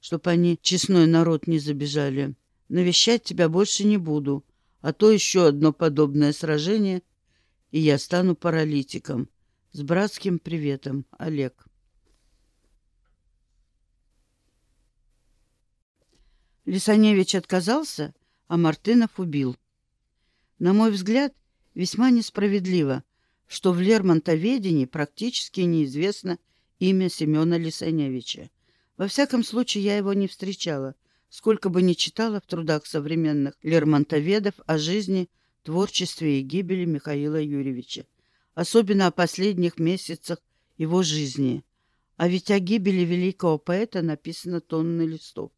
чтоб они честной народ не забежали. Навещать тебя больше не буду, а то еще одно подобное сражение, и я стану паралитиком. С братским приветом, Олег. Лисаневич отказался, а Мартынов убил. На мой взгляд, весьма несправедливо, что в Лермонтоведении практически неизвестно имя Семена Лисаневича. Во всяком случае, я его не встречала, сколько бы ни читала в трудах современных лермонтоведов о жизни, творчестве и гибели Михаила Юрьевича, особенно о последних месяцах его жизни. А ведь о гибели великого поэта написано тонны листов.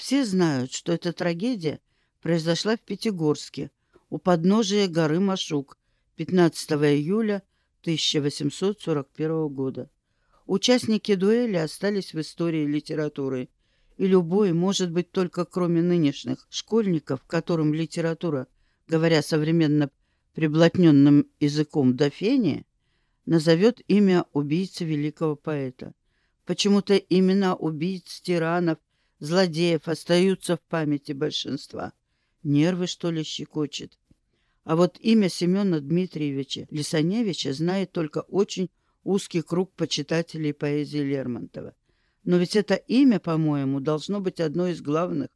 Все знают, что эта трагедия произошла в Пятигорске, у подножия горы Машук 15 июля 1841 года. Участники дуэли остались в истории литературы, и любой, может быть, только кроме нынешних школьников, которым литература, говоря современно приблотненным языком Дофения, назовет имя убийцы великого поэта. Почему-то имена убийц, тиранов, злодеев остаются в памяти большинства. Нервы, что ли, щекочет. А вот имя Семена Дмитриевича Лисаневича знает только очень узкий круг почитателей поэзии Лермонтова. Но ведь это имя, по-моему, должно быть одно из главных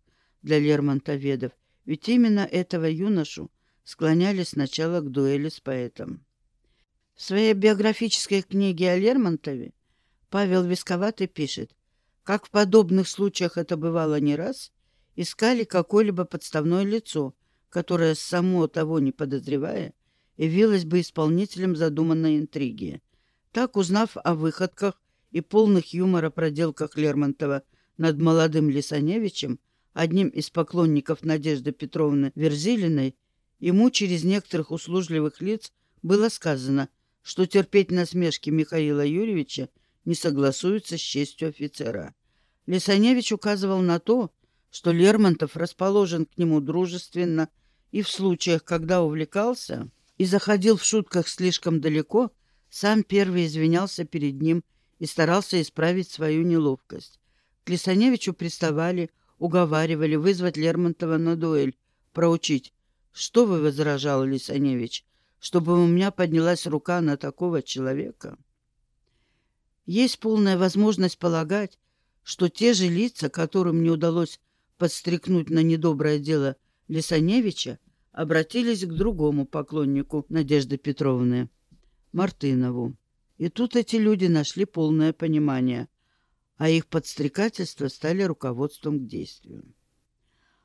для лермонтоведов, ведь именно этого юношу склоняли сначала к дуэли с поэтом. В своей биографической книге о Лермонтове Павел Висковатый пишет, как в подобных случаях это бывало не раз, искали какое-либо подставное лицо, которое, само того не подозревая, явилось бы исполнителем задуманной интриги. Так, узнав о выходках и полных юмора проделках Лермонтова над молодым Лисаневичем, одним из поклонников Надежды Петровны Верзилиной, ему через некоторых услужливых лиц было сказано, что терпеть насмешки Михаила Юрьевича не согласуется с честью офицера. Лисаневич указывал на то, что Лермонтов расположен к нему дружественно и в случаях, когда увлекался и заходил в шутках слишком далеко – сам первый извинялся перед ним и старался исправить свою неловкость. К Лисаневичу приставали, уговаривали вызвать Лермонтова на дуэль, проучить. «Что вы, — возражал Лисаневич, — чтобы у меня поднялась рука на такого человека?» Есть полная возможность полагать, что те же лица, которым не удалось подстрекнуть на недоброе дело Лисаневича, обратились к другому поклоннику Надежды Петровны. Мартынову. И тут эти люди нашли полное понимание, а их подстрекательства стали руководством к действию.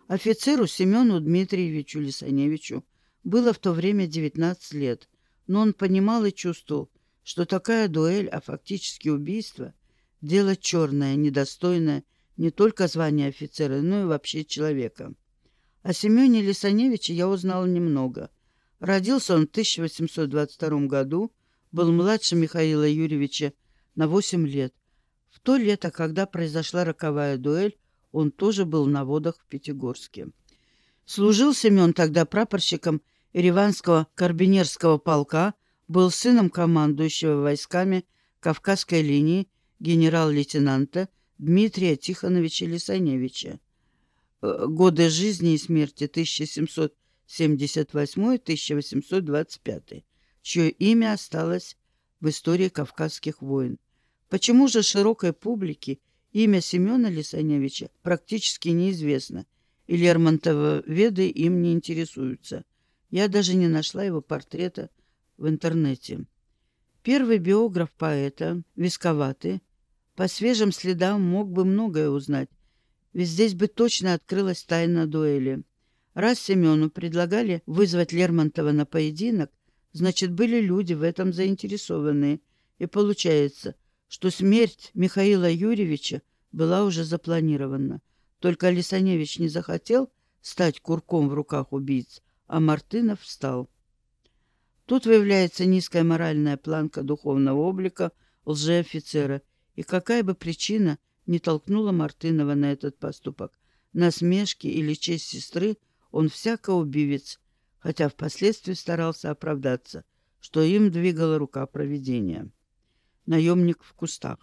Офицеру Семену Дмитриевичу Лисаневичу было в то время 19 лет, но он понимал и чувствовал, что такая дуэль, а фактически убийство – дело черное, недостойное не только звания офицера, но и вообще человека. О Семене Лисаневиче я узнал немного. Родился он в 1822 году был младше Михаила Юрьевича на 8 лет. В то лето, когда произошла роковая дуэль, он тоже был на водах в Пятигорске. Служил Семен тогда прапорщиком Ереванского карбинерского полка, был сыном командующего войсками Кавказской линии генерал-лейтенанта Дмитрия Тихоновича Лисаневича. Э, годы жизни и смерти 1778-1825 чье имя осталось в истории Кавказских войн. Почему же широкой публике имя Семена Лисаневича практически неизвестно, и Лермонтова веды им не интересуются? Я даже не нашла его портрета в интернете. Первый биограф поэта, Висковатый, по свежим следам мог бы многое узнать, ведь здесь бы точно открылась тайна дуэли. Раз Семену предлагали вызвать Лермонтова на поединок, значит, были люди в этом заинтересованные. И получается, что смерть Михаила Юрьевича была уже запланирована. Только Алисаневич не захотел стать курком в руках убийц, а Мартынов встал. Тут выявляется низкая моральная планка духовного облика лжеофицера, и какая бы причина не толкнула Мартынова на этот поступок, насмешки или честь сестры, он всяко убивец, хотя впоследствии старался оправдаться, что им двигала рука провидения. Наемник в кустах.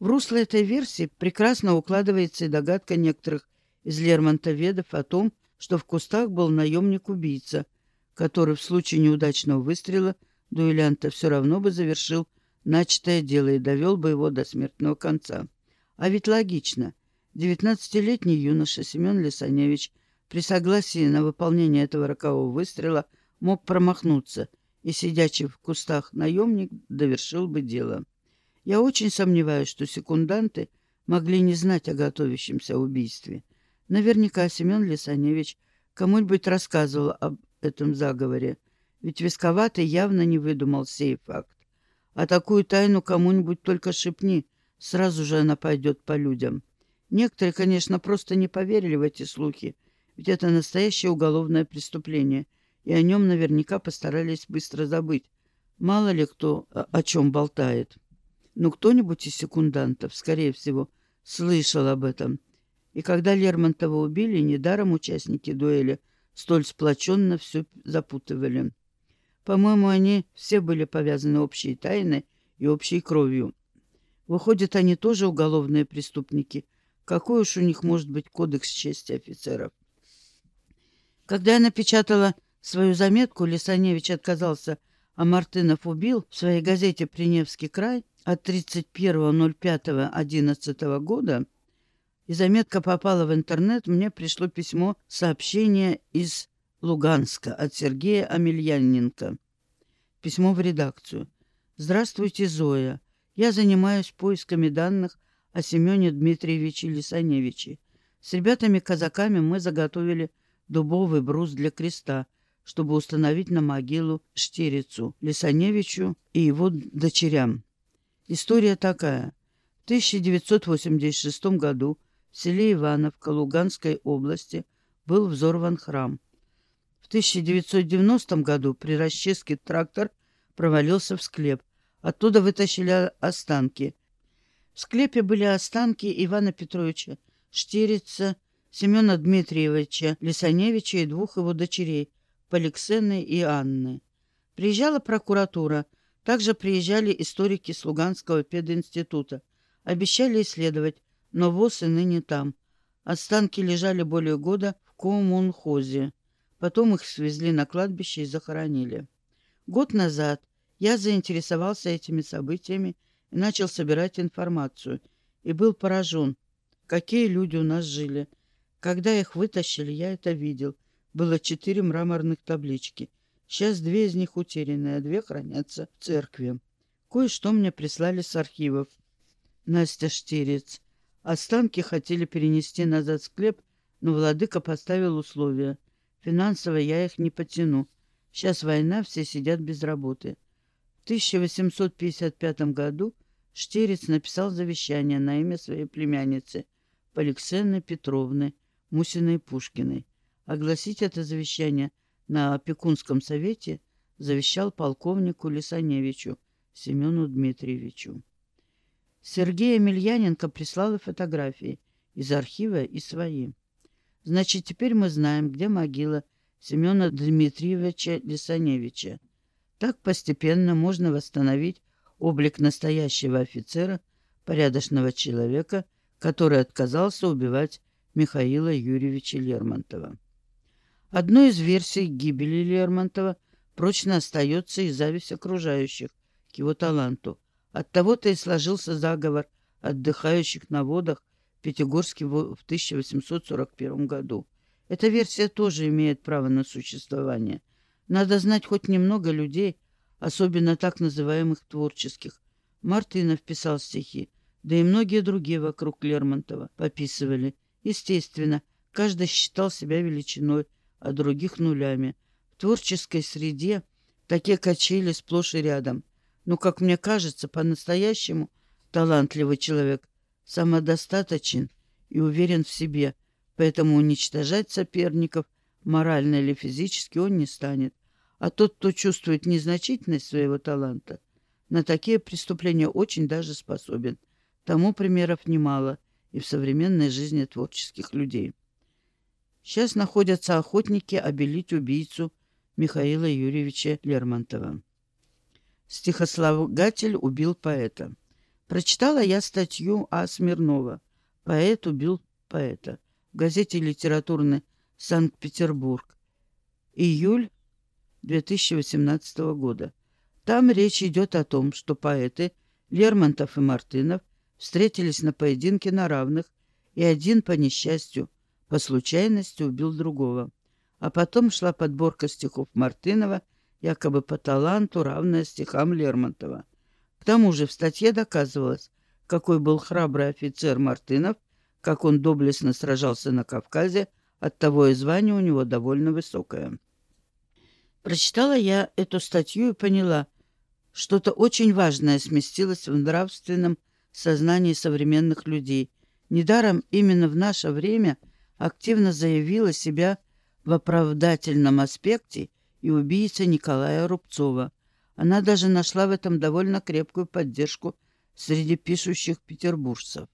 В русло этой версии прекрасно укладывается и догадка некоторых из лермонтоведов о том, что в кустах был наемник-убийца, который в случае неудачного выстрела дуэлянта все равно бы завершил начатое дело и довел бы его до смертного конца. А ведь логично. Девятнадцатилетний юноша Семен Лисаневич при согласии на выполнение этого рокового выстрела мог промахнуться, и сидячий в кустах наемник довершил бы дело. Я очень сомневаюсь, что секунданты могли не знать о готовящемся убийстве. Наверняка Семен Лисаневич кому-нибудь рассказывал об этом заговоре, ведь Висковатый явно не выдумал сей факт. А такую тайну кому-нибудь только шепни, сразу же она пойдет по людям. Некоторые, конечно, просто не поверили в эти слухи, ведь это настоящее уголовное преступление, и о нем наверняка постарались быстро забыть. Мало ли кто о чем болтает. Но кто-нибудь из секундантов, скорее всего, слышал об этом – и когда Лермонтова убили, недаром участники дуэли столь сплоченно все запутывали. По-моему, они все были повязаны общей тайной и общей кровью. Выходят, они тоже уголовные преступники. Какой уж у них может быть кодекс чести офицеров? Когда я напечатала свою заметку, Лисаневич отказался, а Мартынов убил в своей газете «Приневский край» от 31.05.11 года, и заметка попала в интернет, мне пришло письмо, сообщение из Луганска от Сергея Амельяненко. Письмо в редакцию. «Здравствуйте, Зоя. Я занимаюсь поисками данных о Семене Дмитриевиче Лисаневиче. С ребятами-казаками мы заготовили дубовый брус для креста, чтобы установить на могилу Штирицу, Лисаневичу и его дочерям. История такая. В 1986 году в селе Ивановка Луганской области был взорван храм. В 1990 году при расчистке трактор провалился в склеп. Оттуда вытащили останки. В склепе были останки Ивана Петровича Штирица, Семена Дмитриевича Лисаневича и двух его дочерей, Поликсены и Анны. Приезжала прокуратура, также приезжали историки с Луганского пединститута. Обещали исследовать, но ВОЗ и ныне там. Останки лежали более года в коммунхозе. Потом их свезли на кладбище и захоронили. Год назад я заинтересовался этими событиями и начал собирать информацию. И был поражен, какие люди у нас жили. Когда их вытащили, я это видел. Было четыре мраморных таблички. Сейчас две из них утеряны, а две хранятся в церкви. Кое-что мне прислали с архивов. Настя Штирец. Останки хотели перенести назад в склеп, но владыка поставил условия. Финансово я их не потяну. Сейчас война, все сидят без работы. В 1855 году Штирец написал завещание на имя своей племянницы Поликсены Петровны Мусиной Пушкиной. Огласить это завещание на опекунском совете завещал полковнику Лисаневичу Семену Дмитриевичу. Сергей Емельяненко прислал фотографии из архива и свои. Значит, теперь мы знаем, где могила Семена Дмитриевича Лисаневича. Так постепенно можно восстановить облик настоящего офицера, порядочного человека, который отказался убивать Михаила Юрьевича Лермонтова. Одной из версий гибели Лермонтова прочно остается и зависть окружающих к его таланту. От того-то и сложился заговор отдыхающих на водах Пятигорске в 1841 году. Эта версия тоже имеет право на существование. Надо знать хоть немного людей, особенно так называемых творческих. Мартынов писал стихи, да и многие другие вокруг Лермонтова пописывали. Естественно, каждый считал себя величиной, а других нулями. В творческой среде такие качели сплошь и рядом. Но, как мне кажется, по-настоящему талантливый человек самодостаточен и уверен в себе, поэтому уничтожать соперников морально или физически он не станет. А тот, кто чувствует незначительность своего таланта, на такие преступления очень даже способен. Тому примеров немало и в современной жизни творческих людей. Сейчас находятся охотники обелить убийцу Михаила Юрьевича Лермонтова. Стихослагатель убил поэта. Прочитала я статью А. Смирнова «Поэт убил поэта» в газете «Литературный Санкт-Петербург». Июль 2018 года. Там речь идет о том, что поэты Лермонтов и Мартынов встретились на поединке на равных, и один, по несчастью, по случайности убил другого. А потом шла подборка стихов Мартынова, якобы по таланту, равная стихам Лермонтова. К тому же в статье доказывалось, какой был храбрый офицер Мартынов, как он доблестно сражался на Кавказе, оттого и звание у него довольно высокое. Прочитала я эту статью и поняла, что-то очень важное сместилось в нравственном сознании современных людей. Недаром именно в наше время активно заявила себя в оправдательном аспекте и убийца Николая Рубцова. Она даже нашла в этом довольно крепкую поддержку среди пишущих петербуржцев.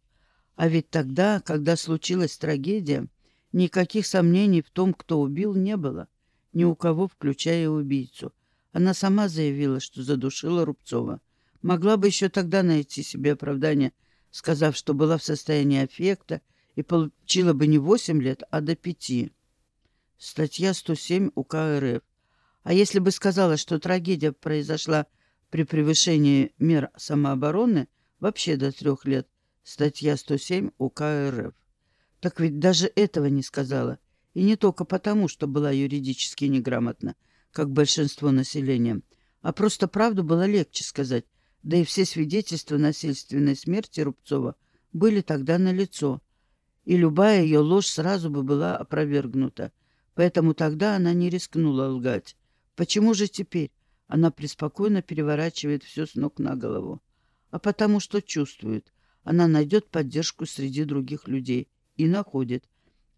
А ведь тогда, когда случилась трагедия, никаких сомнений в том, кто убил, не было ни у кого, включая убийцу. Она сама заявила, что задушила Рубцова. Могла бы еще тогда найти себе оправдание, сказав, что была в состоянии аффекта и получила бы не 8 лет, а до 5. Статья 107 УК РФ. А если бы сказала, что трагедия произошла при превышении мер самообороны, вообще до трех лет, статья 107 УК РФ. Так ведь даже этого не сказала. И не только потому, что была юридически неграмотна, как большинство населения, а просто правду было легче сказать, да и все свидетельства насильственной смерти Рубцова были тогда налицо, и любая ее ложь сразу бы была опровергнута. Поэтому тогда она не рискнула лгать. Почему же теперь она преспокойно переворачивает все с ног на голову? А потому что чувствует, она найдет поддержку среди других людей и находит.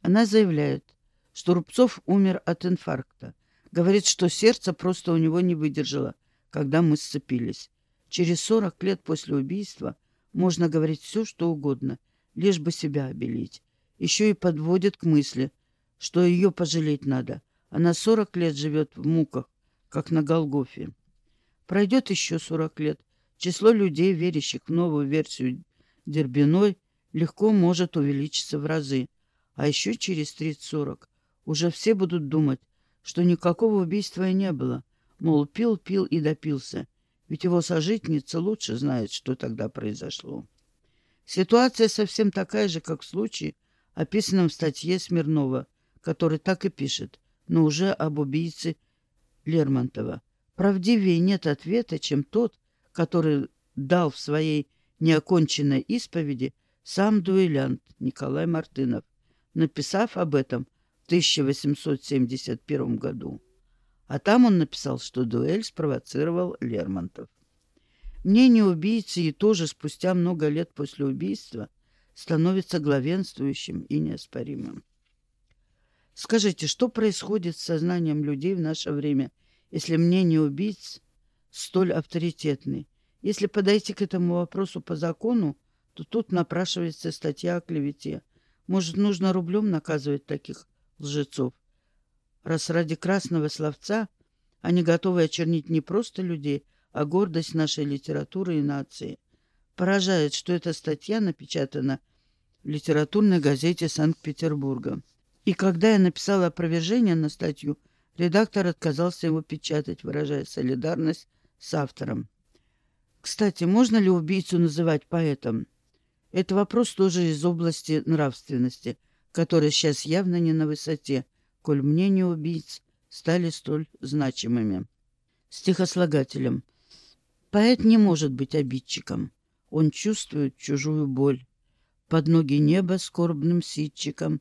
Она заявляет, что Рубцов умер от инфаркта. Говорит, что сердце просто у него не выдержало, когда мы сцепились. Через сорок лет после убийства можно говорить все, что угодно, лишь бы себя обелить. Еще и подводит к мысли, что ее пожалеть надо. Она сорок лет живет в муках, как на Голгофе. Пройдет еще сорок лет. Число людей, верящих в новую версию Дербиной, легко может увеличиться в разы. А еще через тридцать-сорок уже все будут думать, что никакого убийства и не было. Мол, пил, пил и допился. Ведь его сожительница лучше знает, что тогда произошло. Ситуация совсем такая же, как в случае, описанном в статье Смирнова, который так и пишет, но уже об убийце Лермонтова. Правдивее нет ответа, чем тот, который дал в своей неоконченной исповеди сам дуэлянт Николай Мартынов, написав об этом 1871 году. А там он написал, что дуэль спровоцировал Лермонтов. Мнение убийцы и тоже спустя много лет после убийства становится главенствующим и неоспоримым. Скажите, что происходит с сознанием людей в наше время, если мнение убийц столь авторитетны? Если подойти к этому вопросу по закону, то тут напрашивается статья о клевете. Может, нужно рублем наказывать таких лжецов. Раз ради красного словца они готовы очернить не просто людей, а гордость нашей литературы и нации. Поражает, что эта статья напечатана в литературной газете Санкт-Петербурга. И когда я написала опровержение на статью, редактор отказался его печатать, выражая солидарность с автором. Кстати, можно ли убийцу называть поэтом? Это вопрос тоже из области нравственности – который сейчас явно не на высоте, коль мнение убийц стали столь значимыми. Стихослагателем. Поэт не может быть обидчиком. Он чувствует чужую боль. Под ноги неба скорбным ситчиком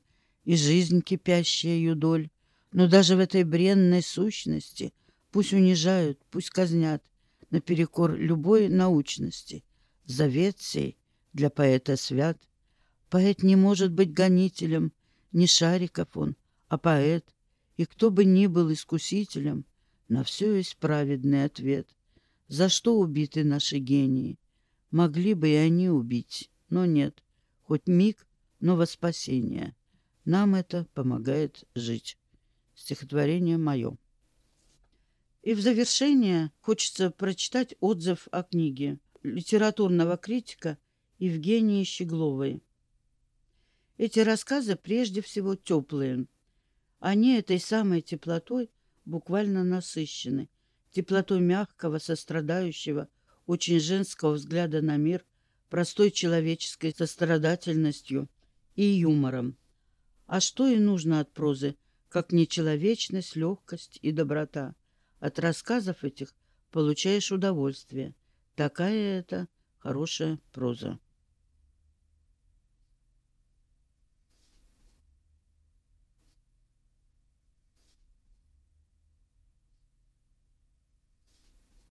и жизнь кипящая юдоль. Но даже в этой бренной сущности пусть унижают, пусть казнят, наперекор любой научности. Завет сей для поэта свят. Поэт не может быть гонителем, не шариков он, а поэт. И кто бы ни был искусителем, на все есть праведный ответ. За что убиты наши гении? Могли бы и они убить, но нет. Хоть миг, но во спасение. Нам это помогает жить. Стихотворение мое. И в завершение хочется прочитать отзыв о книге литературного критика Евгении Щегловой. Эти рассказы прежде всего теплые. Они этой самой теплотой буквально насыщены. Теплотой мягкого, сострадающего, очень женского взгляда на мир, простой человеческой сострадательностью и юмором. А что и нужно от прозы, как нечеловечность, легкость и доброта. От рассказов этих получаешь удовольствие. Такая это хорошая проза.